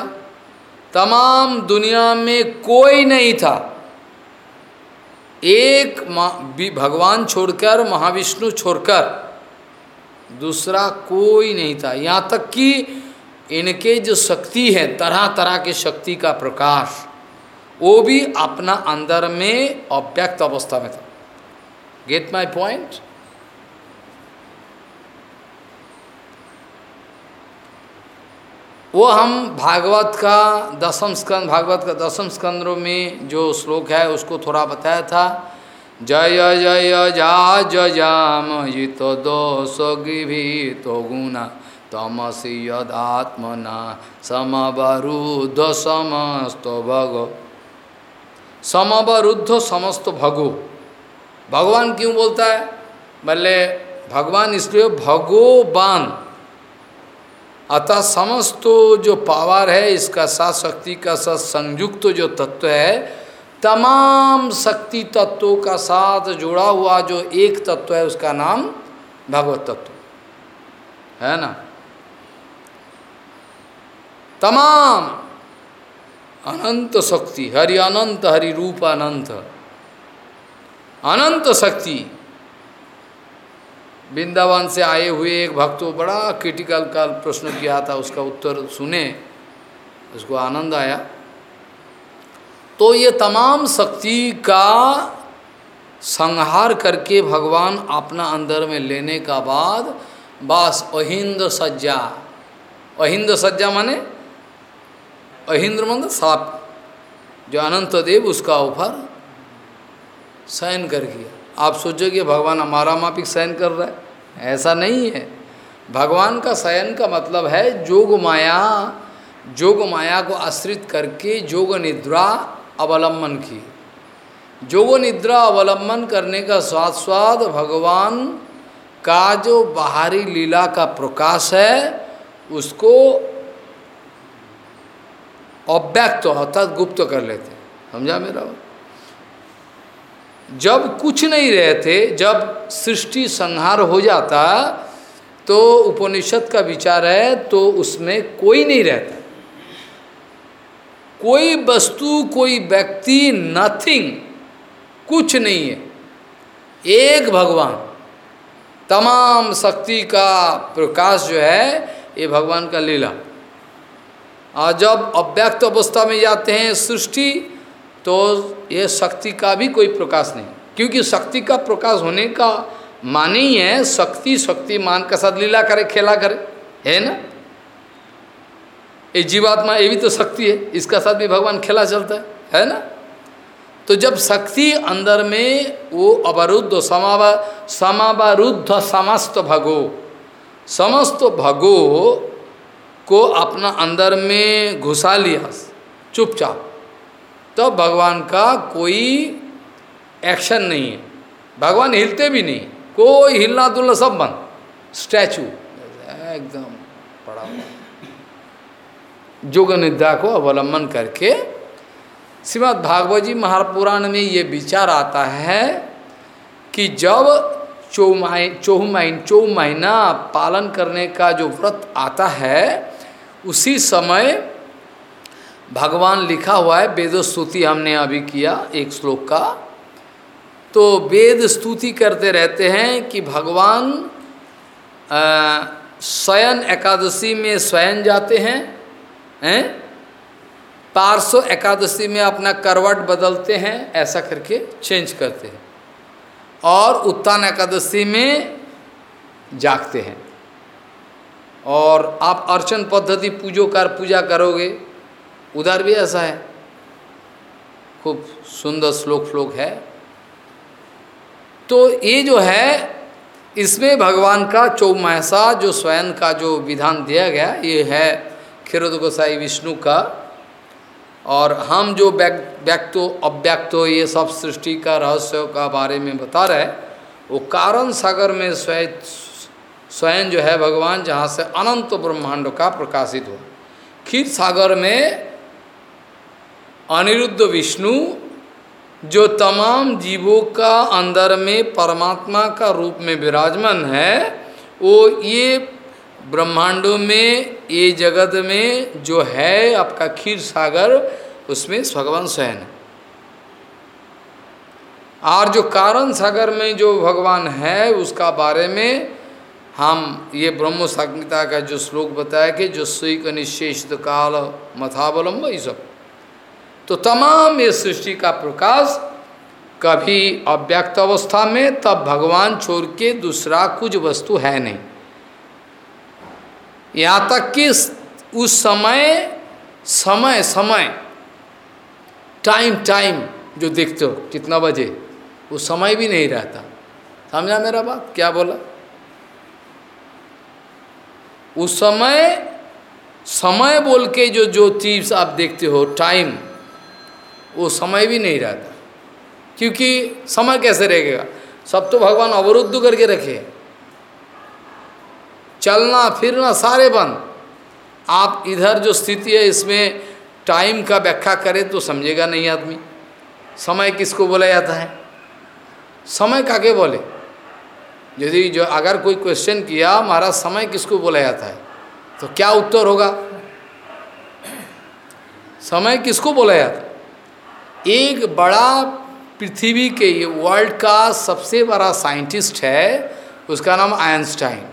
तमाम दुनिया में कोई नहीं था। एक भगवान छोड़कर, महाविष्णु छोड़कर दूसरा कोई नहीं था। यहाँ तक कि इनके जो शक्ति है, तरह तरह के शक्ति का प्रकाश, वो भी अपना अंदर में अव्यक्त अवस्था में था। गेट माई पॉइंट वो हम भागवत का दसम स्कंद, भागवत का दसम स्कंदों में जो श्लोक है, उसको थोड़ा बताया था। जय जय जा जाम जित दोष तो गुणा तमसी यदात्मना समवरुद्ध समस्त भग। समवरुद्ध समस्त भगो। भगवान क्यों बोलता है? बोले, भगवान इसलिए भगवान अतः समस्त जो पावर है, इसका साथ शक्ति का साथ संयुक्त जो तत्व है तमाम शक्ति तत्वों का साथ जुड़ा हुआ जो एक तत्व है, उसका नाम भगवत तत्व। है ना? तमाम अनंत शक्ति, हरि अनंत, हरि रूप अनंत अनंत शक्ति। वृंदावन से आए हुए एक भक्त बड़ा क्रिटिकल का प्रश्न किया था, उसका उत्तर सुने, उसको आनंद आया। तो ये तमाम शक्ति का संहार करके भगवान अपना अंदर में लेने का बाद बस अहिंद सज्जा। अहिंद सज्जा माने? अहिंद्र मंद साप। जो अनंत देव उसका ऊपर शयन कर गया। आप सोचोगे भगवान हमारा मापिक शयन कर रहा है? ऐसा नहीं है। भगवान का शयन का मतलब है जोग माया जोग माया को आश्रित करके जोग निद्रा अवलंबन की। जोग निद्रा अवलंबन करने का स्वाद स्वाद भगवान का जो बाहरी लीला का प्रकाश है, उसको अव्यक्त अर्थात गुप्त कर लेते समझा मेरा जब कुछ नहीं रहते, जब सृष्टि संहार हो जाता तो उपनिषद का विचार है तो उसमें कोई नहीं रहता। कोई वस्तु, कोई व्यक्ति नथिंग कुछ नहीं है। एक भगवान। तमाम शक्ति का प्रकाश जो है, ये भगवान का लीला। और जब अव्यक्त अवस्था में जाते हैं सृष्टि तो ये शक्ति का भी कोई प्रकाश नहीं। क्योंकि शक्ति का प्रकाश होने का माने ही है, शक्ति, शक्तिमान का साथ लीला करे, खेला करे, है ना? ये जीवात्मा ये भी तो शक्ति है, इसका साथ भी भगवान खेला चलता है है ना? तो जब शक्ति अंदर में वो अवरुद्ध समावा, समावरुद्ध समस्त भगो समस्त भगो को अपना अंदर में घुसा लिया, चुपचाप तो भगवान का कोई एक्शन नहीं है। भगवान हिलते भी नहीं, कोई हिलना दुलना सब बंद। स्टैचू एकदम पड़ा हुआ। योग निद्रा को अवलंबन करके श्रीमद भागवत जी महापुराण में ये विचार आता है कि जब चौ माह चौह चौ महीना पालन करने का जो व्रत आता है, उसी समय भगवान लिखा हुआ है, वेद स्तुति हमने अभी किया एक श्लोक का। तो वेद स्तुति करते रहते हैं कि भगवान स्वयं एकादशी में स्वयं जाते हैं। हैं? पार्श्व एकादशी में अपना करवट बदलते हैं, ऐसा करके चेंज करते हैं। और उत्तान एकादशी में जागते हैं। और आप अर्चन पद्धति पूजो कर, पूजा करोगे, उधर भी ऐसा है। खूब सुंदर श्लोक फ्लोक है। तो ये जो है, इसमें भगवान का चौमासा, जो स्वयं का जो विधान दिया गया, ये है खिरोद गोसाई विष्णु का और हम जो व्यक्तो, अव्यक्तो, ये सब सृष्टि का रहस्य का बारे में बता रहे वो कारण सागर में स्वयं स्वयं जो है भगवान जहाँ से अनंत ब्रह्मांड का प्रकाशित हुआ। खीर सागर में अनिरुद्ध विष्णु जो तमाम जीवों का अंदर में परमात्मा का रूप में विराजमान है, वो ये ब्रह्मांडों में, ये जगत में जो है आपका खीर सागर, उसमें भगवान स्वयं और जो कारण सागर में जो भगवान है, उसका बारे में हम ये ब्रह्म संहिता का जो श्लोक बताया कि जो सुई का निशेष काल, मथावलंब, ये सब। तो तमाम ये सृष्टि का प्रकाश कभी अव्यक्त अवस्था में, तब भगवान छोड़ के दूसरा कुछ वस्तु है नहीं। यहाँ तक कि उस समय समय समय टाइम टाइम जो देखते हो, कितना बजे, वो समय भी नहीं रहता। समझा मेरा बात? क्या बोला? उस समय समय बोल के जो जो चीज़ आप देखते हो टाइम वो समय भी नहीं रहता। क्योंकि समय कैसे रहेगा? सब तो भगवान अवरुद्ध करके रखे चलना, फिरना सारे बंद। आप इधर जो स्थिति है, इसमें टाइम का व्याख्या करें तो समझेगा नहीं आदमी। समय किसको बोला जाता है? समय काके बोले? यदि जो अगर कोई क्वेश्चन किया हमारा समय किसको बोला जाता है? तो क्या उत्तर होगा? समय किसको बोला जाता एक बड़ा पृथ्वी के वर्ल्ड का सबसे बड़ा साइंटिस्ट है, उसका नाम आइंस्टाइन।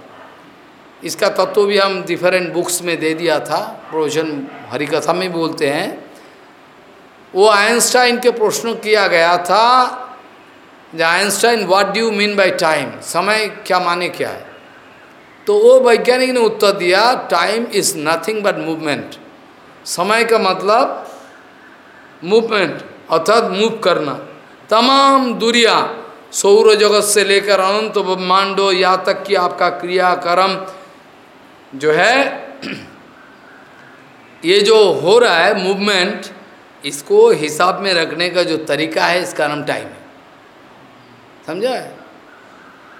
इसका तत्व भी हम डिफरेंट बुक्स में दे दिया था, प्रोजन हरिकथा में बोलते हैं। वो आइंस्टाइन के प्रश्न किया गया था Einstein what do you mean by time समय क्या माने क्या है? तो वो वैज्ञानिक ने उत्तर दिया time is nothing but movement समय का मतलब मूवमेंट अर्थात मूव करना। तमाम दूरियाँ सौर जगत से लेकर अनंत ब्रह्मांडो, यहाँ तक कि आपका क्रियाक्रम जो है, ये जो हो रहा है मूवमेंट इसको हिसाब में रखने का जो तरीका है, इसका नाम टाइम है। समझा है?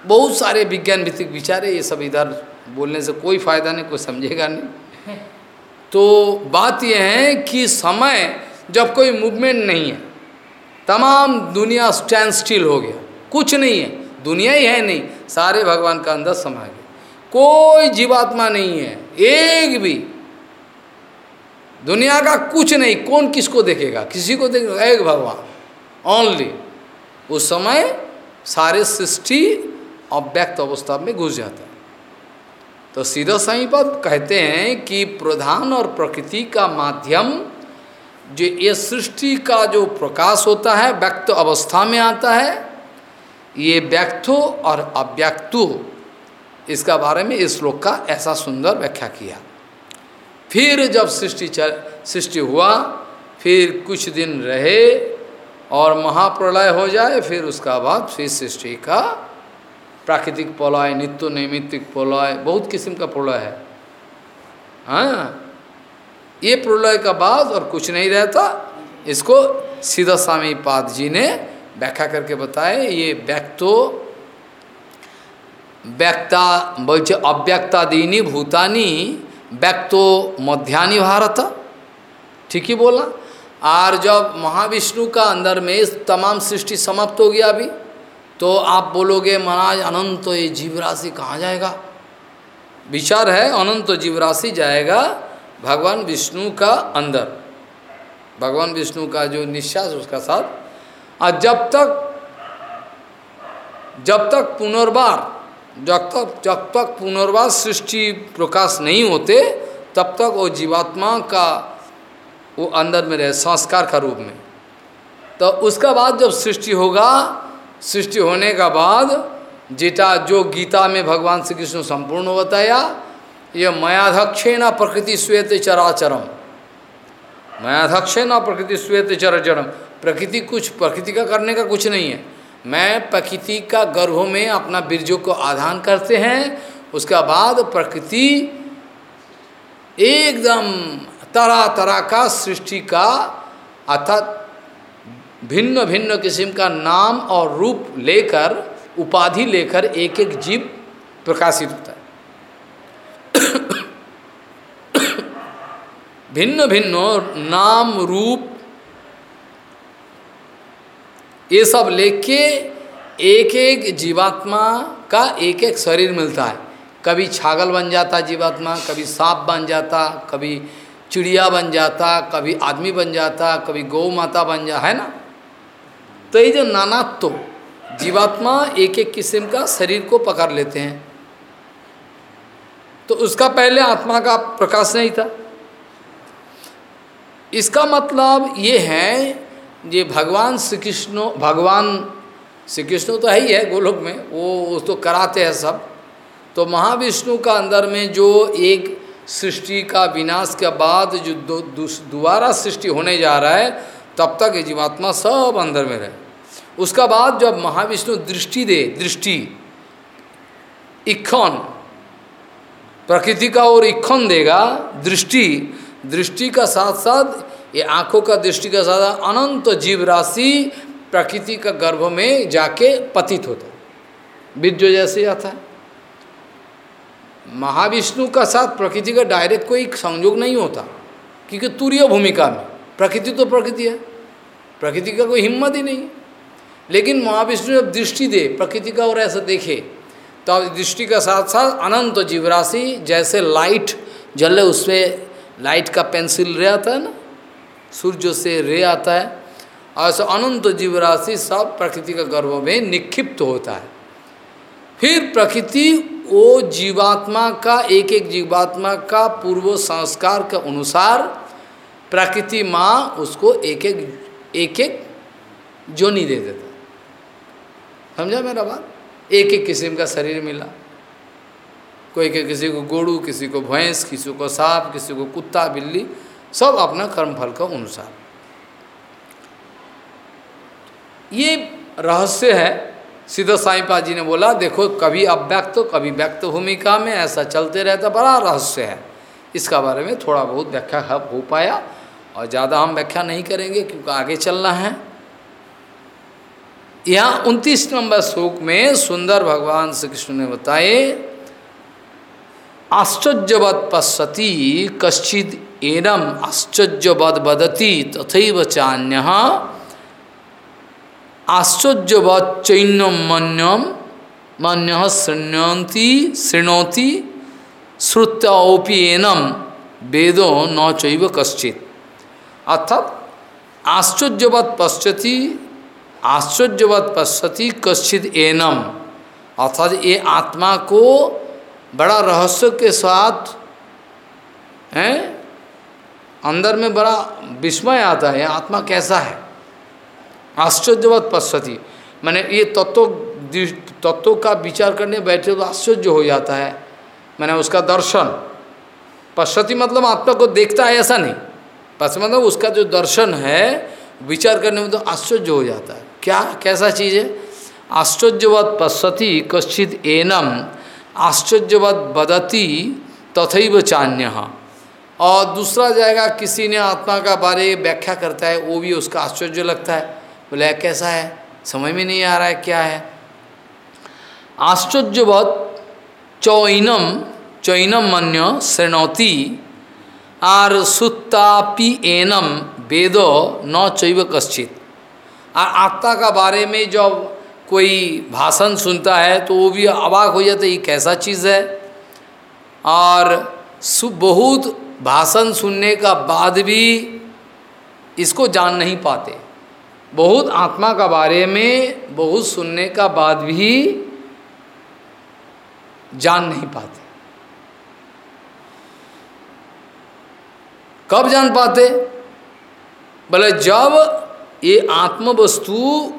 बहुत सारे विज्ञान भित्तिक विचार है, ये सब इधर बोलने से कोई फ़ायदा नहीं, कोई समझेगा नहीं। तो बात यह है कि समय जब कोई मूवमेंट नहीं है, तमाम दुनिया स्टैंड स्टिल हो गया। कुछ नहीं है, दुनिया ही है नहीं, सारे भगवान का अंदर समा गया। कोई जीवात्मा नहीं है, एक भी। दुनिया का कुछ नहीं, कौन किसको देखेगा? किसी को देखेगा एक भगवान ओनली उस समय सारे सृष्टि अव्यक्त अवस्था में घुस जाता है। तो सीधा साई पद कहते हैं कि प्रधान और प्रकृति का माध्यम जो ये सृष्टि का जो प्रकाश होता है, व्यक्त अवस्था में आता है, ये व्यक्तो और अव्यक्तो। इसका बारे में इस श्लोक का ऐसा सुंदर व्याख्या किया। फिर जब सृष्टि चल, सृष्टि हुआ, फिर कुछ दिन रहे और महाप्रलय हो जाए, फिर उसका बाद फिर सृष्टि का प्राकृतिक प्रलय, नित्य नैमित्तिक प्रलय, बहुत किस्म का प्रलय है। हाँ ये प्रलय का बाद और कुछ नहीं रहता, इसको सीधा स्वामी पाद जी ने व्याख्या करके बताए ये व्यक्तो व्यक्ता बोलते अव्यक्तादीनी भूतानी, व्यक्तो मध्यानि भारत। ठीक ही बोला? और जब महाविष्णु का अंदर में तमाम सृष्टि समाप्त हो गया अभी तो आप बोलोगे, महाराज, अनंत ये जीवराशि कहाँ जाएगा? विचार है, अनंत जीवराशि जाएगा भगवान विष्णु का अंदर। भगवान विष्णु का जो निश्वास, उसका साथ। और जब तक जब तक पुनर्बार जब तक जब तक पुनर्वास सृष्टि प्रकाश नहीं होते, तब तक वो जीवात्मा का वो अंदर में रहे, संस्कार का रूप में। तो उसका बाद जब सृष्टि होगा, सृष्टि होने का बाद जेटा जो गीता में भगवान श्री कृष्ण संपूर्ण बताया, ये मयाधक्षे न प्रकृति श्वेत चराचरम। मयाधक्षे न प्रकृति श्वेत चराचरम। प्रकृति कुछ प्रकृति का करने का कुछ नहीं है। मैं प्रकृति का गर्भ में अपना बीर्जों को आधान करते हैं। उसका बाद प्रकृति एकदम तरह तरह का सृष्टि का अर्थात भिन्न भिन्न किस्म का नाम और रूप लेकर, उपाधि लेकर एक एक जीव प्रकाशित होता है। भिन्न भिन्न नाम, रूप ये सब लेके एक एक जीवात्मा का एक एक शरीर मिलता है। कभी छागल बन जाता जीवात्मा कभी सांप बन जाता कभी चिड़िया बन जाता कभी आदमी बन जाता कभी गौ माता बन जा है ना? तो ये जो नानात्व तो, जीवात्मा एक एक किस्म का शरीर को पकड़ लेते हैं। तो उसका पहले आत्मा का प्रकाश नहीं था। इसका मतलब ये है ये भगवान श्री कृष्ण भगवान श्री कृष्ण तो है ही है गोलोक में, वो तो कराते हैं सब। तो महाविष्णु का अंदर में जो एक सृष्टि का विनाश के बाद जो दोबारा सृष्टि होने जा रहा है, तब तक ये जीवात्मा सब अंदर में रहे। उसका बाद जब महाविष्णु दृष्टि दे, दृष्टि इखन प्रकृति का और इखन देगा, दृष्टि दृष्टि का साथ साथ ये आँखों का दृष्टि का साथ अनंत जीव राशि प्रकृति का गर्भ में जाके पतित होता है। जैसे आता है। महाविष्णु का साथ प्रकृति का डायरेक्ट कोई संयोग नहीं होता, क्योंकि तुरीय भूमिका में। प्रकृति तो प्रकृति है। प्रकृति का कोई हिम्मत ही नहीं। लेकिन महाविष्णु जब दृष्टि दे, प्रकृति का और ऐसा देखे तो दृष्टि का साथ साथ अनंत जीवराशि जैसे लाइट जले उसमें लाइट का पेंसिल रहता है ना सूर्य से रे आता है। और ऐसा अनंत जीव राशि सब प्रकृति का गर्भ में निक्षिप्त होता है। फिर प्रकृति वो जीवात्मा का एक एक जीवात्मा का पूर्व संस्कार के अनुसार प्रकृति माँ उसको एक एक एक एक जोनी दे देता समझा मेरा बात? एक एक किस्म का शरीर मिला। कोई के किसी को गोड़ू किसी को भैंस, किसी को सांप, किसी को कुत्ता, बिल्ली सब अपना कर्मफल का अनुसार। ये रहस्य है, सीधा साईपा जी ने बोला, देखो, कभी अव्यक्त तो कभी व्यक्त भूमिका में ऐसा चलते रहता, बड़ा रहस्य है। इसका बारे में थोड़ा बहुत व्याख्या हो पाया, और ज़्यादा हम व्याख्या नहीं करेंगे, क्योंकि आगे चलना है। यहाँ उनतीस नंबर श्लोक में सुंदर भगवान श्री कृष्ण ने बताए आश्चर्यवद पश्यति कश्चित एनम आश्चर्यवद बदती तथा चान्य। आश्चर्यवत चैन्यम मन्यम, मन्य शृण्यंती शृणोती श्रुत्योपियनम वेदो न चैव कश्चित। अर्थात आश्चर्यवत पश्यति आश्चर्यवत पश्यति कश्चित एनम। अर्थात ये आत्मा को बड़ा रहस्य के साथ, हैं? अंदर में बड़ा विस्मय आता है, आत्मा कैसा है? आश्चर्यवत पश्यति। मैंने ये तत्व तत्व का विचार करने बैठे तो आश्चर्य हो जाता है। मैंने उसका दर्शन। पश्यति मतलब आत्मा को देखता है ऐसा नहीं। पश्च मतलब उसका जो दर्शन है, विचार करने में तो आश्चर्य हो जाता है। क्या, कैसा चीज़ है? आश्चर्यवत पश्यति कश्चित एनम। आश्चर्यवत बदती तथैव चान्य। और दूसरा जाएगा, किसी ने आत्मा का बारे व्याख्या करता है, वो भी उसका आश्चर्य लगता है। बोले कैसा है? समझ में नहीं आ रहा है, क्या है? आश्चर्यवत चौनम चौनम मन्य श्रेणौती आर सुत्तापि एनम, वेद न चैव कश्चित। और आत्मा का बारे में जब कोई भाषण सुनता है तो वो भी अवाक हो जाता है, ये कैसा चीज़ है? और बहुत भाषण सुनने का बाद भी इसको जान नहीं पाते। बहुत आत्मा का बारे में बहुत सुनने का बाद भी जान नहीं पाते। कब जान पाते? बोले, जब ये आत्म वस्तु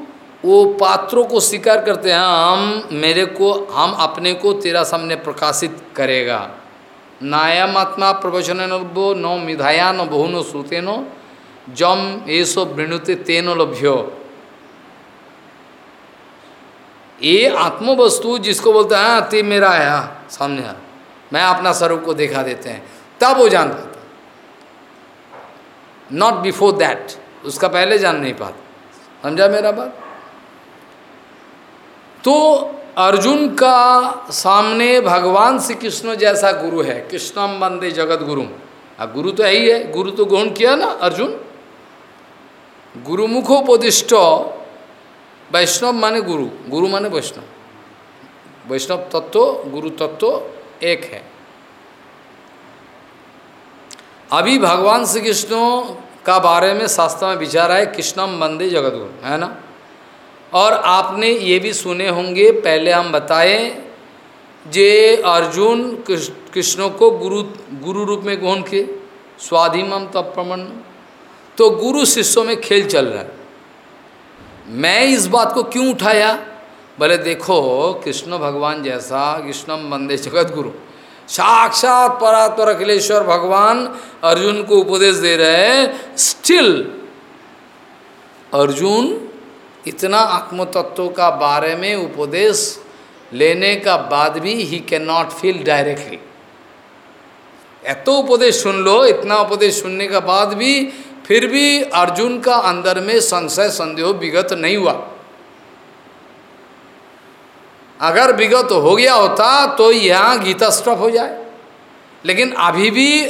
वो पात्रों को स्वीकार करते हैं हम मेरे को हम अपने को तेरा सामने प्रकाशित करेगा। नायाम आत्मा प्रवचन नो न मिधाया न बहु न श्रुते नो जम ये सो वृणुते तेन लभ्यो। ये आत्म वस्तु जिसको बोलते हैं हाँ, ते मेरा है हाँ, सामने है मैं अपना स्वरूप को दिखा देते हैं। तब वो जान पाता नॉट बिफोर दैट उसका पहले जान नहीं पाता। समझा मेरा बात? तो अर्जुन का सामने भगवान श्री कृष्ण जैसा गुरु है। कृष्णम बंदे जगत गुरु अब गुरु तो यही है गुरु तो ग्रहण किया ना अर्जुन? गुरुमुखोपदिष्ट। वैष्णव माने गुरु। गुरु माने वैष्णव। वैष्णव तत्व, गुरु तत्व एक है। अभी भगवान श्री कृष्ण का बारे में शास्त्र में विचार है कृष्णम बंदे जगत गुरु है ना? और आपने ये भी सुने होंगे, पहले हम बताएँ, जे अर्जुन कृष्ण को गुरु गुरु रूप में ग्रहण के स्वाधीमम तब तो गुरु शिष्यों में खेल चल रहा है। मैं इस बात को क्यों उठाया? बोले, देखो, कृष्ण भगवान जैसा, कृष्णम बंदे जगत गुरु। साक्षात परात्पर अखिलेश्वर भगवान अर्जुन को उपदेश दे रहे हैं। स्टिल अर्जुन इतना आत्मतत्व का बारे में उपदेश लेने का बाद भी he can not feel directly एतो उपदेश सुन लो, इतना उपदेश सुनने का बाद भी, फिर भी अर्जुन का अंदर में संशय संदेह विगत नहीं हुआ। अगर विगत हो गया होता तो यहाँ गीता स्टॉप हो जाए। लेकिन अभी भी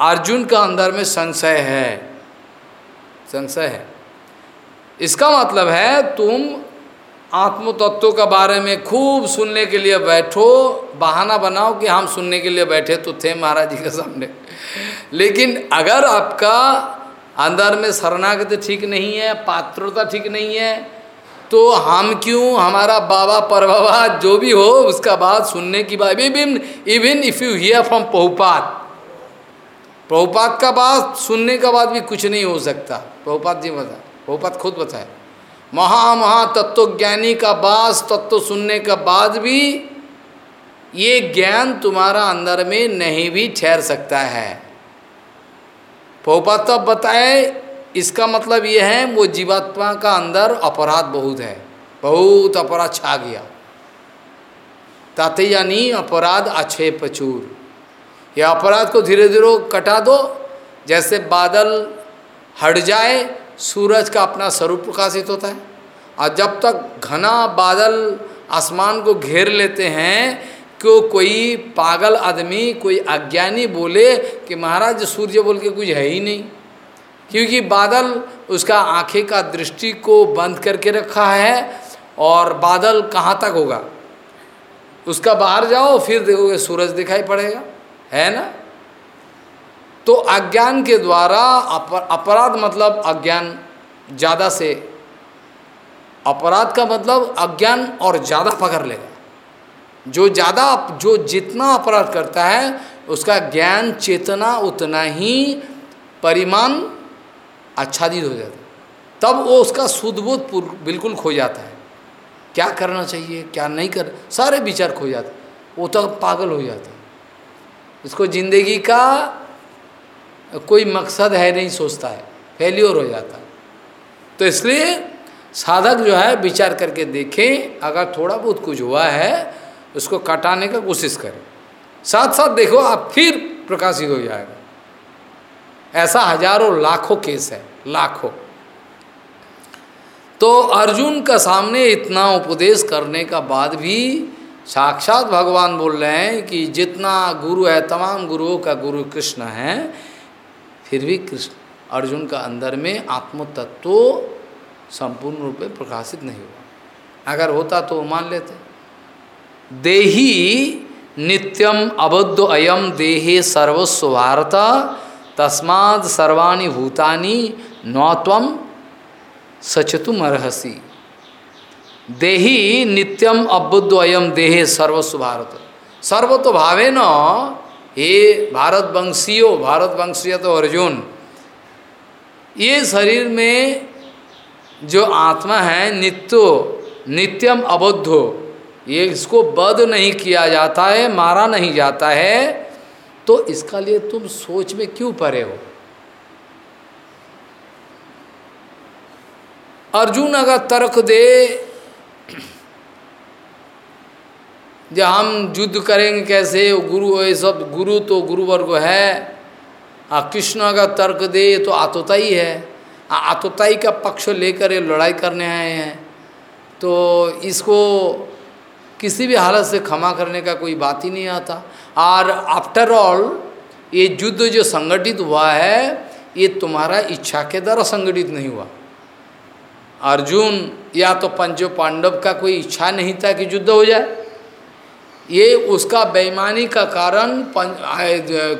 अर्जुन का अंदर में संशय है। संशय है। इसका मतलब है तुम आत्म तत्व का बारे में खूब सुनने के लिए बैठो, बहाना बनाओ कि हम सुनने के लिए बैठे तो थे महाराज जी के सामने। लेकिन अगर आपका अंदर में शरणागति ठीक नहीं है, पात्रता ठीक नहीं है तो हम क्यों, हमारा बाबा परबाबा जो भी हो, उसका बात सुनने की बात even even if you hear from पहुपात पहुपात का बात सुनने का बाद भी कुछ नहीं हो सकता। पहुपात जी बता। पहुपात खुद बताए। महा महा तत्वज्ञानी का बास, तत्व सुनने का बाद भी ये ज्ञान तुम्हारा अंदर में नहीं भी ठहर सकता है। पहुपात तब बताए, इसका मतलब ये है, वो जीवात्मा का अंदर अपराध बहुत है। बहुत अपराध छा गया। ताते यानी अपराध अच्छे प्रचुर। यह अपराध को धीरे धीरे कटा दो, जैसे बादल हट जाए सूरज का अपना स्वरूप प्रकाशित होता है। और जब तक घना बादल आसमान को घेर लेते हैं, क्यों कोई पागल आदमी, कोई अज्ञानी बोले कि महाराज, सूर्य बोल के कुछ है ही नहीं। क्योंकि बादल उसका आँखें का दृष्टि को बंद करके रखा है और बादल कहाँ तक होगा? उसका बाहर जाओ, फिर देखोगे सूरज दिखाई पड़ेगा। है ना? तो अज्ञान के द्वारा अपर, अपराध मतलब अज्ञान ज़्यादा से अपराध का मतलब अज्ञान और ज़्यादा पकड़ लेगा। जो ज़्यादा जो जितना अपराध करता है उसका ज्ञान चेतना उतना ही परिमाण आच्छादित हो जाता है। तब वो उसका सुदबोध बिल्कुल खो जाता है। क्या करना चाहिए क्या नहीं कर सारे विचार खो जाते वो तो पागल हो जाता इसको ज़िंदगी का कोई मकसद है नहीं, सोचता है फेल्योर हो जाता तो इसलिए साधक जो है, विचार करके देखें, अगर थोड़ा बहुत कुछ हुआ है, उसको कटाने का कोशिश करें। साथ साथ देखो, आप फिर प्रकाशित हो जाएगा। ऐसा हज़ारों लाखों केस है, लाखों। तो अर्जुन का सामने इतना उपदेश करने का बाद भी साक्षात भगवान बोल रहे हैं कि जितना गुरु है, तमाम गुरुओं का गुरु कृष्ण है फिर भी कृष्ण अर्जुन का अंदर में आत्म तत्व संपूर्ण रूप में प्रकाशित नहीं हुआ। अगर होता तो मान लेते। देही नित्यम अबद्ध अयम देहे सर्वस्व भारत, तस्माद सर्वाणी भूतानि नौत्वम सचतुम अर्हसी। देही नित्यम अबुद्ध अयम देहे सर्वस्व भारत। सर्व तो भावे न हे भारत वंशियो भारत वंशीय तो अर्जुन, ये शरीर में जो आत्मा है, नित्यो, नित्यम अबद्धो, ये इसको बद नहीं किया जाता है, मारा नहीं जाता है तो इसका लिए तुम सोच में क्यों परे हो? अर्जुन अगर तर्क दे जब हम युद्ध करेंगे कैसे? गुरु, ये सब गुरु तो गुरु वर्ग है। आ, कृष्ण का तर्क दे तो आतोताई है। आतोताई का पक्ष लेकर ये लड़ाई करने आए हैं। तो इसको किसी भी हालत से क्षमा करने का कोई बात ही नहीं आता। और आफ्टर ऑल ये युद्ध जो संगठित हुआ है, ये तुम्हारा इच्छा के द्वारा संगठित नहीं हुआ। अर्जुन, या तो पंचो पांडव का कोई इच्छा नहीं था कि युद्ध हो जाए। ये उसका बेईमानी का कारण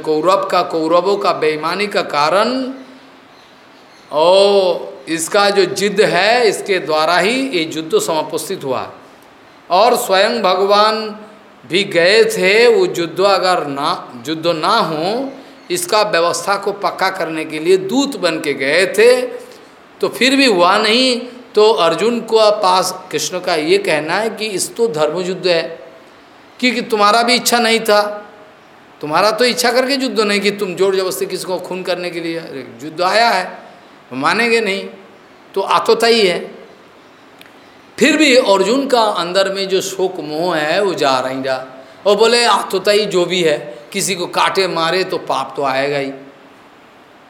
कौरव का, कौरवों का बेईमानी का कारण, और इसका जो जिद है, इसके द्वारा ही ये युद्ध समापोषित हुआ। और स्वयं भगवान भी गए थे, वो युद्ध अगर ना, युद्ध ना हो, इसका व्यवस्था को पक्का करने के लिए दूत बन के गए थे तो फिर भी हुआ नहीं। तो अर्जुन को पास कृष्ण का ये कहना है कि इस तो धर्म युद्ध है। क्योंकि तुम्हारा भी इच्छा नहीं था। तुम्हारा तो इच्छा करके युद्ध नहीं कि तुम ज़ोर ज़बरदस्ती किसी को खून करने के लिए युद्ध आया है, मानेंगे नहीं तो आतोता ही। है फिर भी अर्जुन का अंदर में जो शोक मोह है, वो जा रही जा। और बोले आतोता ही जो भी है, किसी को काटे मारे तो पाप तो आएगा ही।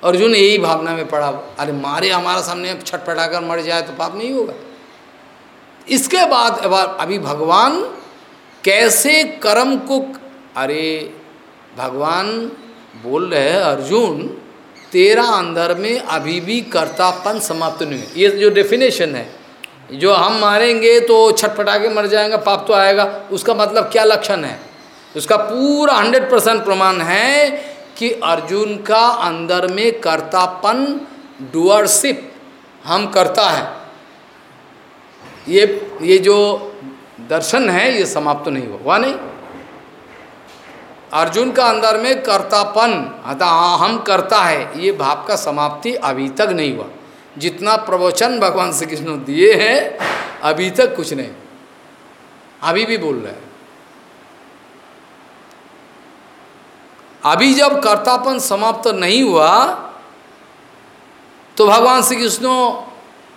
अर्जुन यही भावना में पड़ा, अरे मारे हमारा सामने छटपटा कर मर जाए तो पाप नहीं होगा। इसके बाद अभी भगवान कैसे कर्म को अरे, भगवान बोल रहे अर्जुन, तेरा अंदर में अभी भी कर्तापन समाप्त नहीं है। ये जो डेफिनेशन है, जो हम मारेंगे तो छटपटा के मर जाएँगे, पाप तो आएगा। उसका मतलब क्या लक्षण है? उसका पूरा हंड्रेड परसेंट प्रमाण है कि अर्जुन का अंदर में कर्तापन डुअरशिप हम करता है। ये ये जो दर्शन है, ये समाप्त तो नहीं हुआ। नहीं। अर्जुन का अंदर में कर्तापन, अतः हम करता है, ये भाव का समाप्ति अभी तक नहीं हुआ। जितना प्रवचन भगवान श्री कृष्ण दिए हैं, अभी तक कुछ नहीं। अभी भी बोल रहे हैं। अभी जब कर्तापन समाप्त नहीं हुआ तो भगवान श्री कृष्ण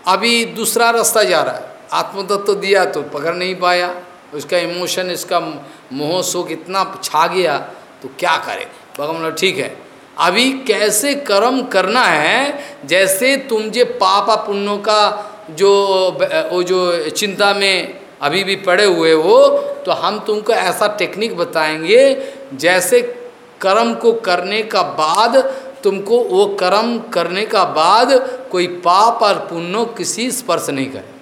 अभी दूसरा रास्ता जा रहा है। आत्मतत्व दिया तो पकड़ नहीं पाया, उसका इमोशन इसका मोह, शोक इतना छा गया तो क्या करे? भगवान ठीक है, अभी कैसे कर्म करना है? जैसे तुम जे पापा पुण्यों का जो, वो जो चिंता में अभी भी पड़े हुए हो तो हम तुमको ऐसा टेक्निक बताएँगे, जैसे कर्म को करने का बाद, तुमको वो कर्म करने का बाद कोई पाप और पुण्य किसी स्पर्श नहीं करे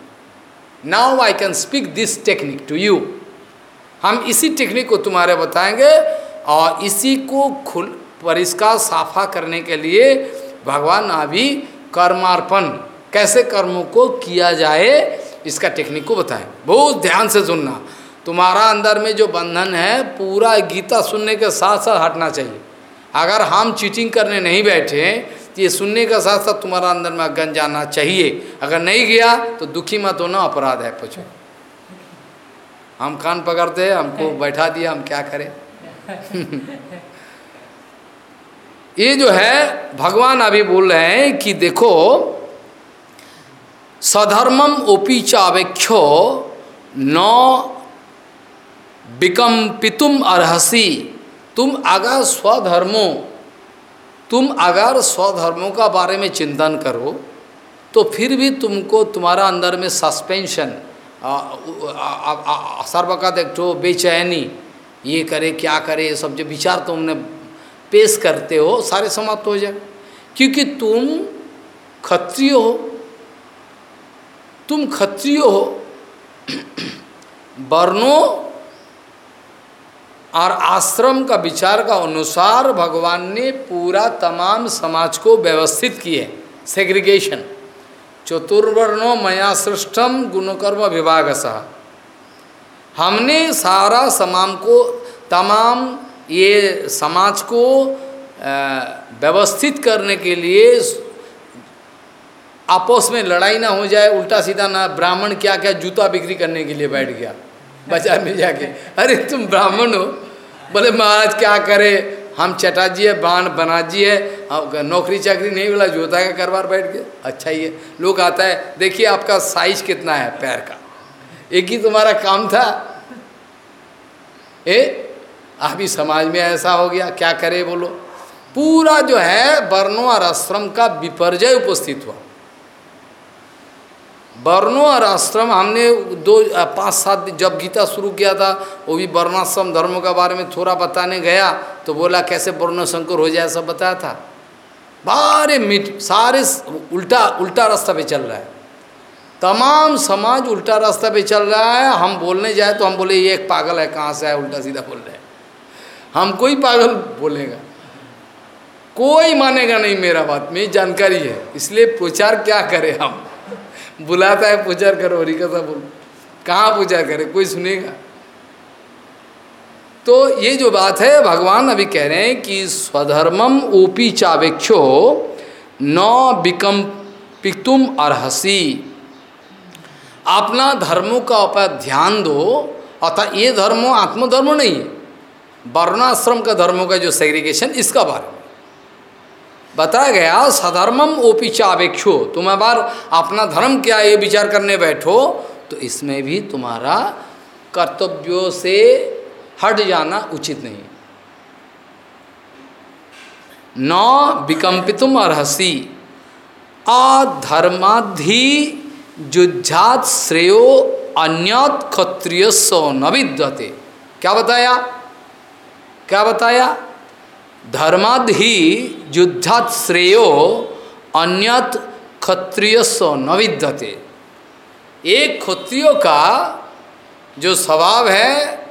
now I can speak this technique to you हम इसी टेक्निक को तुम्हारे बताएँगे और इसी को खुल, परिष्कार, साफा करने के लिए भगवान अभी कर्मार्पण, कैसे कर्मों को किया जाए, इसका टेक्निक को बताएँ। बहुत ध्यान से सुनना। तुम्हारा अंदर में जो बंधन है, पूरा गीता सुनने के साथ साथ हटना चाहिए। अगर हम चीटिंग करने नहीं बैठे तो ये सुनने का साथ साथ तुम्हारा अंदर में अज्ञान जाना चाहिए। अगर नहीं गया तो दुखी मत होना अपराध है पूछो। हम कान पकड़ते हैं हमको बैठा दिया हम क्या करें? ये जो है भगवान अभी बोल रहे हैं कि देखो सधर्मम ओपी चावेख्यो न विकम्पितुम अर्हसी। तुम अगर स्वधर्मों तुम अगर स्वधर्मों का बारे में चिंतन करो तो फिर भी तुमको तुम्हारा अंदर में सस्पेंशन सर्व देख तो बेचैनी, ये करे, क्या करे, ये सब जो विचार तुमने पेश करते हो, सारे समाप्त हो जाए। क्योंकि तुम क्षत्रिय हो, तुम क्षत्रिय हो। वर्णों और आश्रम का विचार का अनुसार भगवान ने पूरा तमाम समाज को व्यवस्थित किए। सेग्रीगेशन चतुर्वर्णो मया सृष्टम गुणकर्म विभाग सह हमने सारा समाम को, तमाम ये समाज को व्यवस्थित करने के लिए आपस में लड़ाई ना हो जाए उल्टा सीधा ना ब्राह्मण क्या क्या जूता बिक्री करने के लिए बैठ गया। बाज़ार में जाके, अरे तुम ब्राह्मण हो, बोले, महाराज, क्या करे? हम चटाजी है, बाण बनाजी है नौकरी चाकरी नहीं बोला जूता का करवार बैठ गए अच्छा ही है। लोग आता है, देखिए, आपका साइज़ कितना है पैर का। एक ही तुम्हारा काम था। ए अभी समाज में ऐसा हो गया, क्या करे बोलो? पूरा जो है, वर्णों और आश्रम का विपर्जय उपस्थित हुआ। वर्णों और आश्रम, हमने दो पाँच, सात जब गीता शुरू किया था, वो भी वर्णाश्रम धर्म के बारे में थोड़ा बताने गया तो बोला कैसे वर्ण संकर हो जाए सब बताया था। बारे मिट सारे उल्टा उल्टा रास्ता पे चल रहा है। तमाम समाज उल्टा रास्ता पे चल रहा है, हम बोलने जाए तो हम बोले, ये एक पागल है, कहाँ से है उल्टा सीधा बोल रहे हैं। हम कोई पागल बोलेगा। कोई मानेगा नहीं मेरा बात, मेरी जानकारी है, इसलिए प्रचार क्या करें हम? बुलाता है, पूजा करो हरी कथा बोलो, कहाँ पूजा करे? कोई सुनेगा? तो ये जो बात है, भगवान अभी कह रहे हैं कि स्वधर्मम ओपी चावेक्षो न विकम पितुम अर्हसी। अपना धर्मों का ऊपर ध्यान दो। अर्थात ये धर्म आत्मधर्म नहीं वर्णाश्रम का धर्मों का जो सेग्रीगेशन इसका बारे में। बताया गया, सधर्मम ओपी चावेक्षो तुम बार अपना धर्म क्या ये विचार करने बैठो? तो इसमें भी तुम्हारा कर्तव्यों से हट जाना उचित नहीं। न विकम्पितुम अर्हसी। अधर्माधि जुझात श्रेयो अन्यत क्षत्रिय सौ न विद्यते। क्या बताया? क्या बताया? धर्माद ही युद्धात श्रेयो अन्यत क्षत्रिय विद्यते। एक क्षत्रियो का जो स्वभाव है,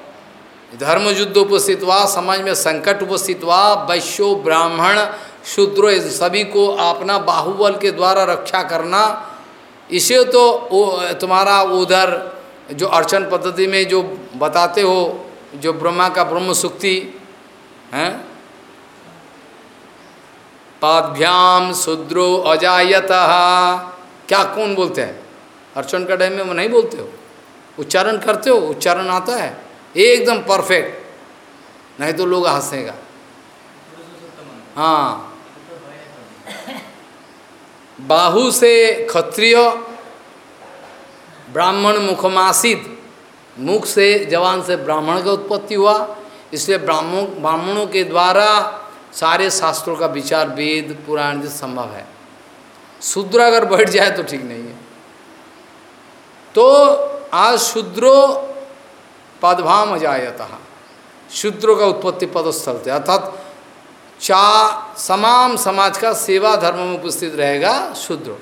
धर्म युद्ध उपस्थित हुआ, समाज में संकट उपस्थित हुआ, वैश्यो, ब्राह्मण, शूद्र सभी को अपना बाहुबल के द्वारा रक्षा करना, इसे तो तुम्हारा उधर जो अर्चन पद्धति में जो बताते हो, जो ब्रह्मा का ब्रह्म सुक्ति, हैं? पादभ्याम शूद्रो अजायत। क्या कौन बोलते हैं? अर्चन का टाइम में वो नहीं बोलते हो? उच्चारण करते हो, उच्चारण आता है। एकदम परफेक्ट। नहीं तो लोग हंसेगा। हाँ। बाहु से क्षत्रिय, ब्राह्मण मुखमासित मुख से जवान से ब्राह्मण का उत्पत्ति हुआ। इसलिए ब्राह्मण, ब्राह्मणों के द्वारा सारे शास्त्रों का विचार, वेद, पुराण संभव है। शूद्र अगर बैठ जाए तो ठीक नहीं है। तो आज शूद्रो पदभाम जायता शूद्रों का उत्पत्ति पदस्थल थे अर्थात चा समान समाज का सेवा धर्म में उपस्थित रहेगा शूद्र।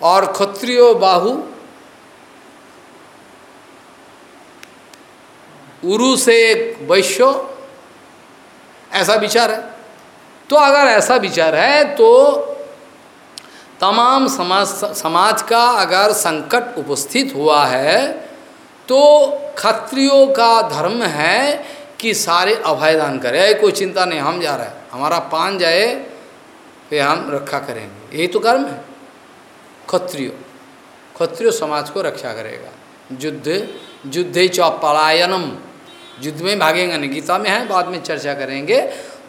और क्षत्रियो बाहु, उरु से वैश्य ऐसा विचार है। तो अगर ऐसा विचार है तो तमाम समाज समाज का अगर संकट उपस्थित हुआ है तो क्षत्रियों का धर्म है कि सारे अभयदान करें। कोई चिंता नहीं, हम जा रहे हैं। हमारा पान जाए, फिर हम रक्षा करेंगे। यही तो कर्म है। क्षत्रिय। क्षत्रिय समाज को रक्षा करेगा। युद्ध युद्ध चौपलायनम। युद्ध में भागेंगे नहीं। गीता में है, बाद में चर्चा करेंगे।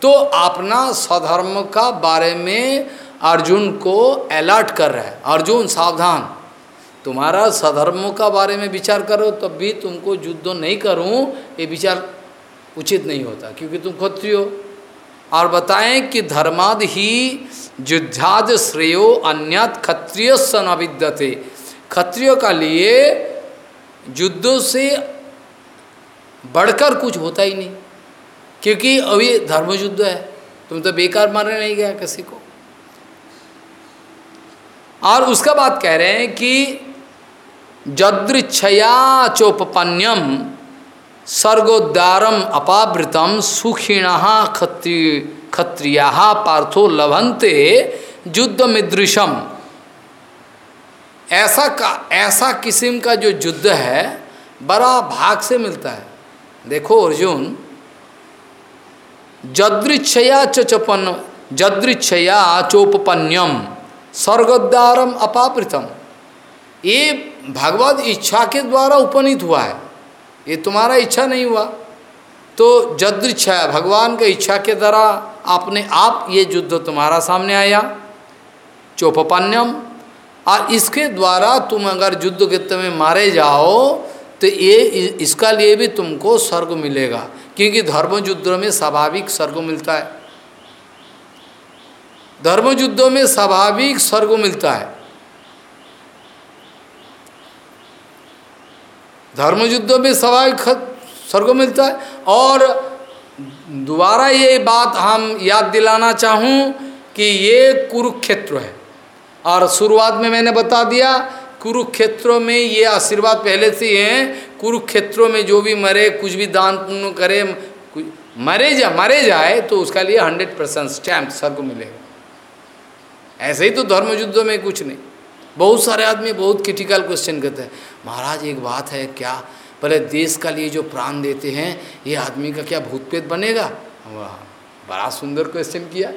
तो अपना स्वधर्म का बारे में अर्जुन को अलर्ट कर रहा है। अर्जुन, सावधान। तुम्हारा स्वधर्म का बारे में विचार करो, तब भी तुमको युद्ध नहीं करूँ, ये विचार उचित नहीं होता, क्योंकि तुम क्षत्रिय। हो और बताएँ कि धर्माद ही युद्धाद श्रेयो अन्यत क्षत्रिय सन अविद्यते क्षत्रिय का लिए युद्धों से बढ़कर कुछ होता ही नहीं। क्योंकि अभी धर्म युद्ध है, तुम तो बेकार मारने नहीं गया किसी को। और उसका बात कह रहे हैं कि जदृक्षया चोपन्यम सर्गोद्दारम अपावृतम सुखिण क्षत्रि क्षत्रिया पार्थो लभंते युद्ध मिदृशम ऐसा का, ऐसा किस्म का जो युद्ध है, बड़ा भाग से मिलता है। देखो अर्जुन जदृक्षया चोपन्न जदृक्षया चोपन्यम स्वर्गोद्वारम अपावृतम ये भगवत इच्छा के द्वारा उपनीत हुआ है। ये तुम्हारा इच्छा नहीं हुआ। तो जदृच्छा भगवान के इच्छा के द्वारा अपने आप ये युद्ध तुम्हारा सामने आया चौपन्यम और इसके द्वारा तुम अगर युद्ध के में मारे जाओ तो ये इसका लिए भी तुमको स्वर्ग मिलेगा, क्योंकि धर्म युद्ध में स्वाभाविक स्वर्ग मिलता है। धर्म युद्धों में स्वाभाविक स्वर्ग मिलता है। धर्म युद्धों में स्वाभाविक स्वर्ग मिलता है। और दोबारा ये बात हम याद दिलाना चाहूँ कि ये कुरुक्षेत्र है। और शुरुआत में मैंने बता दिया कुरुक्षेत्रों में ये आशीर्वाद पहले से ही हैं। कुरुक्षेत्रों में जो भी मरे, कुछ भी दान पुण्य करे मरे जा, मरे जाए तो उसका लिए हंड्रेड परसेंट स्टैम्प स्वर्ग मिलेगा। ऐसे ही तो धर्म युद्धों में कुछ नहीं। बहुत सारे आदमी बहुत क्रिटिकल क्वेश्चन करते हैं। महाराज, एक बात है क्या? पहले देश का लिए जो प्राण देते हैं, ये आदमी का क्या भूतपेत बनेगा? वाह, बड़ा सुंदर क्वेश्चन किया।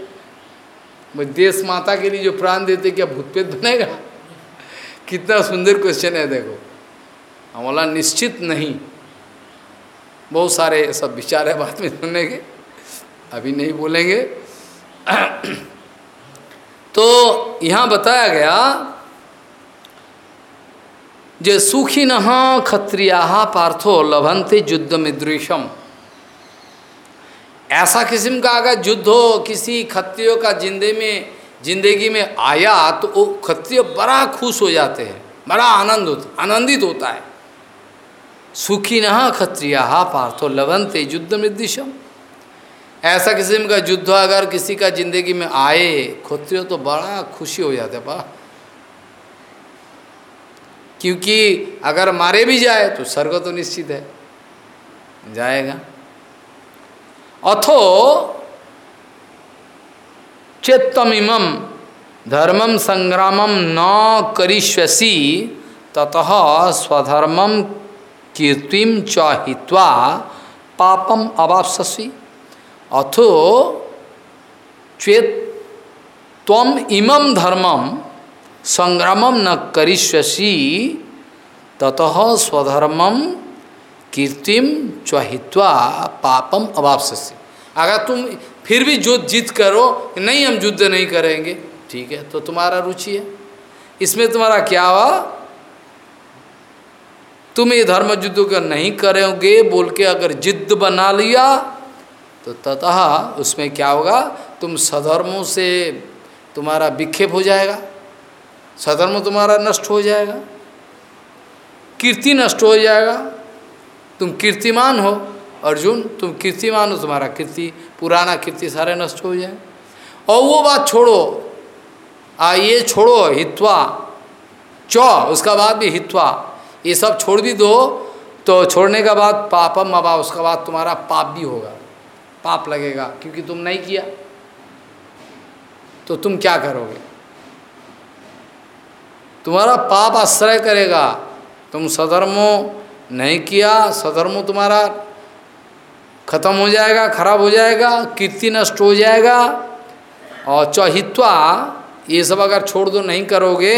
देश माता के लिए जो प्राण देते क्या भूतपेत बनेगा? कितना सुंदर क्वेश्चन है देखो। हमारा निश्चित नहीं। बहुत सारे सब विचार है बाद में सुनने के। अभी नहीं बोलेंगे। तो यहाँ बताया गया, जे सुखी न क्षत्रिया पार्थो लभंते युद्ध मिदृशम ऐसा किस्म का अगर युद्ध हो, किसी खत्रियों का जिंदे में ज़िंदगी में आया तो वो क्षत्रिय बड़ा खुश हो जाते हैं, बड़ा आनंद होता, आनंदित होता है। सुखी न क्षत्रिया पार्थो लभंते युद्ध मृदिशम ऐसा किस्म का युद्ध अगर किसी का ज़िंदगी में आए क्षत्रिय तो बड़ा खुशी हो जाते पा क्योंकि अगर मारे भी जाए तो स्वर्ग तो निश्चित है, जाएगा। अथो चेत्तमिम धर्मम संग्रामम न करिष्यसी, ततः स्वधर्मम कीर्तिम चहित्वा पापम अवापसी अथो चेत तम इमं धर्मम संग्रामम न करिष्यसी, ततः स्वधर्मम कीर्तिम चहित्वा पापम अवापसी अगर तुम फिर भी युद्ध जीत करो, नहीं हम युद्ध नहीं करेंगे। ठीक है तो तुम्हारा रुचि है। इसमें तुम्हारा क्या हुआ? तुम ये धर्म युद्ध का नहीं करोगे, बोल के अगर जिद्द बना लिया तो ततः उसमें क्या होगा? तुम सधर्मों से तुम्हारा विक्षेप हो जाएगा। सधर्म तुम्हारा नष्ट हो जाएगा। कीर्ति नष्ट हो जाएगा। तुम कीर्तिमान हो। अर्जुन, तुम कीर्ति मानो, तुम्हारा कीर्ति, पुराना कीर्ति सारे नष्ट हो जाए। और वो बात छोड़ो। आ, ये छोड़ो, हित्वा। चौ, उसका बाद भी हित्वा। ये सब छोड़ भी दो तो छोड़ने का बाद पापम मबा उसका बाद तुम्हारा पाप भी होगा। पाप लगेगा, क्योंकि तुम नहीं किया। तो तुम क्या करोगे? तुम्हारा पाप आश्रय करेगा। तुम सधर्मो नहीं किया, सधर्मो तुम्हारा खत्म हो जाएगा, खराब हो जाएगा, कीर्ति नष्ट हो जाएगा। और चौहित्वा, ये सब अगर छोड़ दो, नहीं करोगे,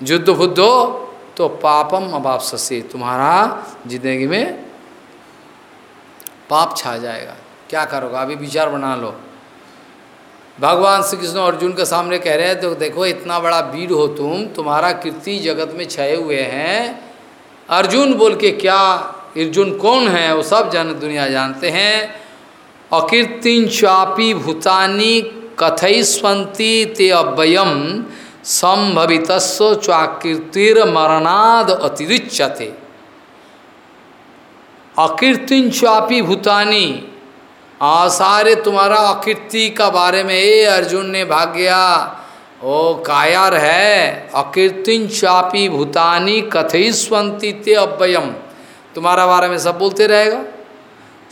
युद्ध बुद्धो तो पापम अभाव से तुम्हारा ज़िंदगी में पाप छा जाएगा। क्या करोगे? अभी विचार बना लो। भगवान श्री कृष्ण अर्जुन के सामने कह रहे हैं तो देखो, इतना बड़ा वीर हो तुम, तुम्हारा कीर्ति जगत में छाए हुए हैं। अर्जुन बोल के, क्या अर्जुन कौन है, वो सब जन दुनिया जानते हैं। अकीर्तिन चापी भूतानी कथयस्वंती ते अव्ययम संभवित चाकीर्तिर मरणाद अतिरिच्यते। अकीर्तिन चापी भूतानी आसारे तुम्हारा अकीर्ति का बारे में, ए अर्जुन ने भाग गया ओ कायर है अकीर्तिन चापी भूतानी कथयस्वंती ते अव्ययम। तुम्हारा बारे में सब बोलते रहेगा।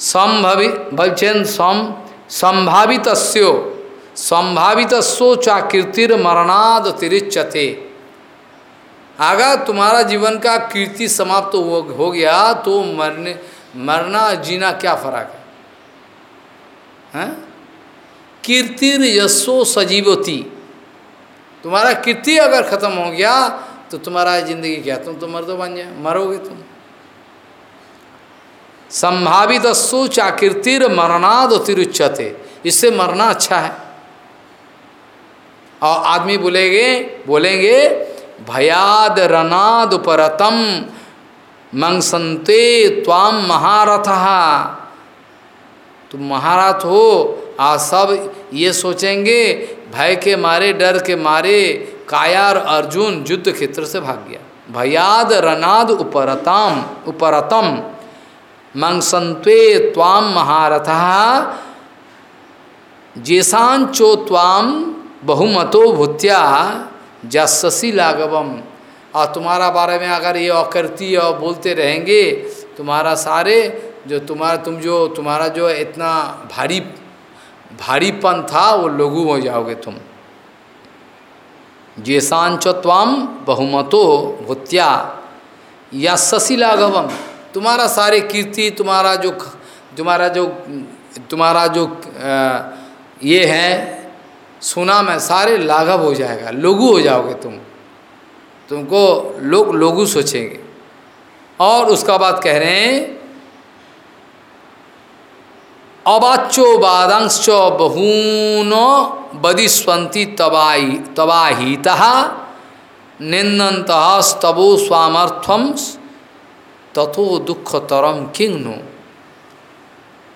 संभवित भवचेन सम संभावित संभावित चाकीर्तिर मरणाद तिरिच्यते। अगर तुम्हारा जीवन का कीर्ति समाप्त तो हो, हो गया तो मरने मरना जीना क्या फ़र्क है? हैं? कीर्तिर यशो सजीवती। तुम्हारा कीर्ति अगर खत्म हो गया तो तुम्हारा ज़िंदगी क्या? तुम तो मर दो बन जाए मरोगे तुम। संभावित चाकीर्तिर मरणाद तिरुच्यते। इससे मरना अच्छा है। और आदमी बोलेंगे बोलेंगे, भयाद रनाद परतम मंगसंते त्वाम महारथ। तुम महारथ हो आ सब ये सोचेंगे, भय के मारे, डर के मारे, कायार अर्जुन युद्ध क्षेत्र से भाग गया। भयाद रनाद उपरतम उपरतम। मंगसंत्वे त्वाम महारथ। जेसांचो त्वाम बहुमतो भूत्या, जस्सी लाघवम और तुम्हारा बारे में अगर ये अकृति और बोलते रहेंगे, तुम्हारा सारे जो तुम्हारा, तुम जो, तुम्हारा जो इतना भारी, भारीपन था, वो लघु हो जाओगे तुम। जेसांच त्वाम बहुमतो भूत्या या शशि लाघवम तुम्हारा सारे कीर्ति, तुम्हारा जो तुम्हारा जो तुम्हारा जो ये है, सुना में, सारे लाघव हो जाएगा लोगु हो जाओगे तुम। तुमको लोग लोगु सोचेंगे। और उसका बाद कह रहे हैं अबाच्यो बादंश बहून बदिस्वंती तबाही, तबाहीता निंदंत स्तबो स्वामर्थम तथो दुख तरम किंग नो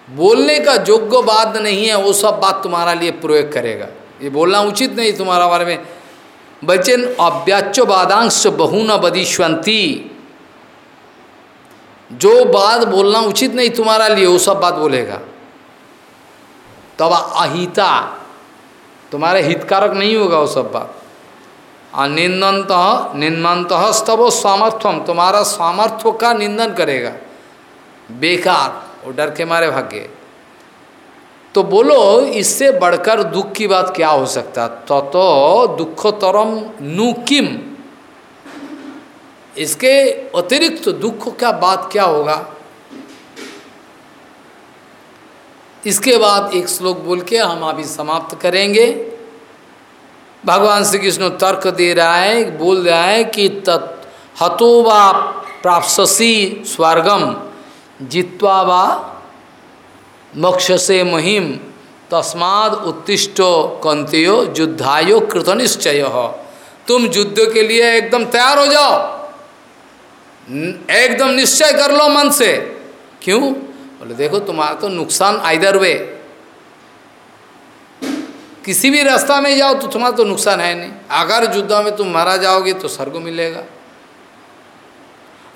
बोलने का योग्य बात नहीं है, वो सब बात तुम्हारा लिए प्रयोग करेगा। ये बोलना उचित नहीं तुम्हारा बारे में। बचन अव्याच्य बादांश बहुन बदिश्वंती। जो बात बोलना उचित नहीं तुम्हारा लिए, वो सब बात बोलेगा। तब अहिता तुम्हारे हितकारक नहीं होगा वो सब बात। और निंदंत निन्मंत स्तव सामर्थ्यम तुम्हारा सामर्थ्य का निंदन करेगा। बेकार वो डर के मारे भाग्य। तो बोलो, इससे बढ़कर दुख की बात क्या हो सकता? तो तो दुखतरम नु किम इसके अतिरिक्त तो दुख का बात क्या होगा? इसके बाद एक श्लोक बोल के हम अभी समाप्त करेंगे। भगवान श्री कृष्ण तर्क दे रहा है, बोल रहा है कि तत् हतो वा प्राप्सी स्वर्गम जित्वा वा मोक्ष से महिम तस्माद उत्तिष्टो कंतियो युद्धायो कृत निश्चय हो तुम युद्ध के लिए एकदम तैयार हो जाओ। एकदम निश्चय कर लो मन से। क्यों? बोले, देखो, तुम्हारा तो नुकसान आइदर वे किसी भी रास्ता में जाओ तो तुम्हारा तो नुकसान है नहीं। अगर युद्ध में तुम मारा जाओगे तो स्वर्ग मिलेगा।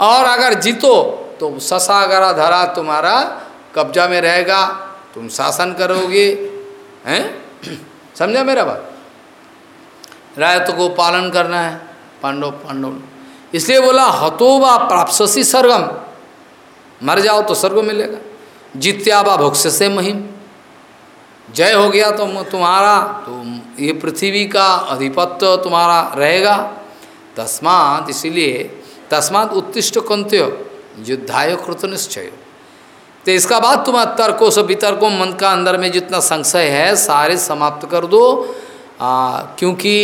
और अगर जीतो तो ससागरा धरा तुम्हारा कब्जा में रहेगा। तुम शासन करोगे। हैं? समझा मेरा बात? रायत को पालन करना है, पांडव पांडव। इसलिए बोला हतो हतोबा प्राप्सी सर्गम। मर जाओ तो स्वर्ग मिलेगा। जित्याबा भोक्ष से महिम। जय हो गया तो तुम्हारा तो ये पृथ्वी का अधिपत्य तुम्हारा रहेगा। तस्मात इसीलिए तस्मात उत्तिष्ट कंत्य युद्धाय कृत निश्चय। तो इसका बाद तुम तर्कों से वितर्कों मन का अंदर में जितना संशय है सारे समाप्त कर दो। आ, क्योंकि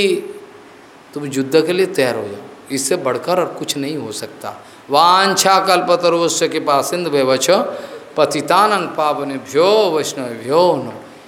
तुम युद्ध के लिए तैयार हो जाओ। इससे बढ़कर और कुछ नहीं हो सकता। वाछा कल्पतरुवश्य के पास सिंध व्यवच भ्यो वैष्णव भ्यो नो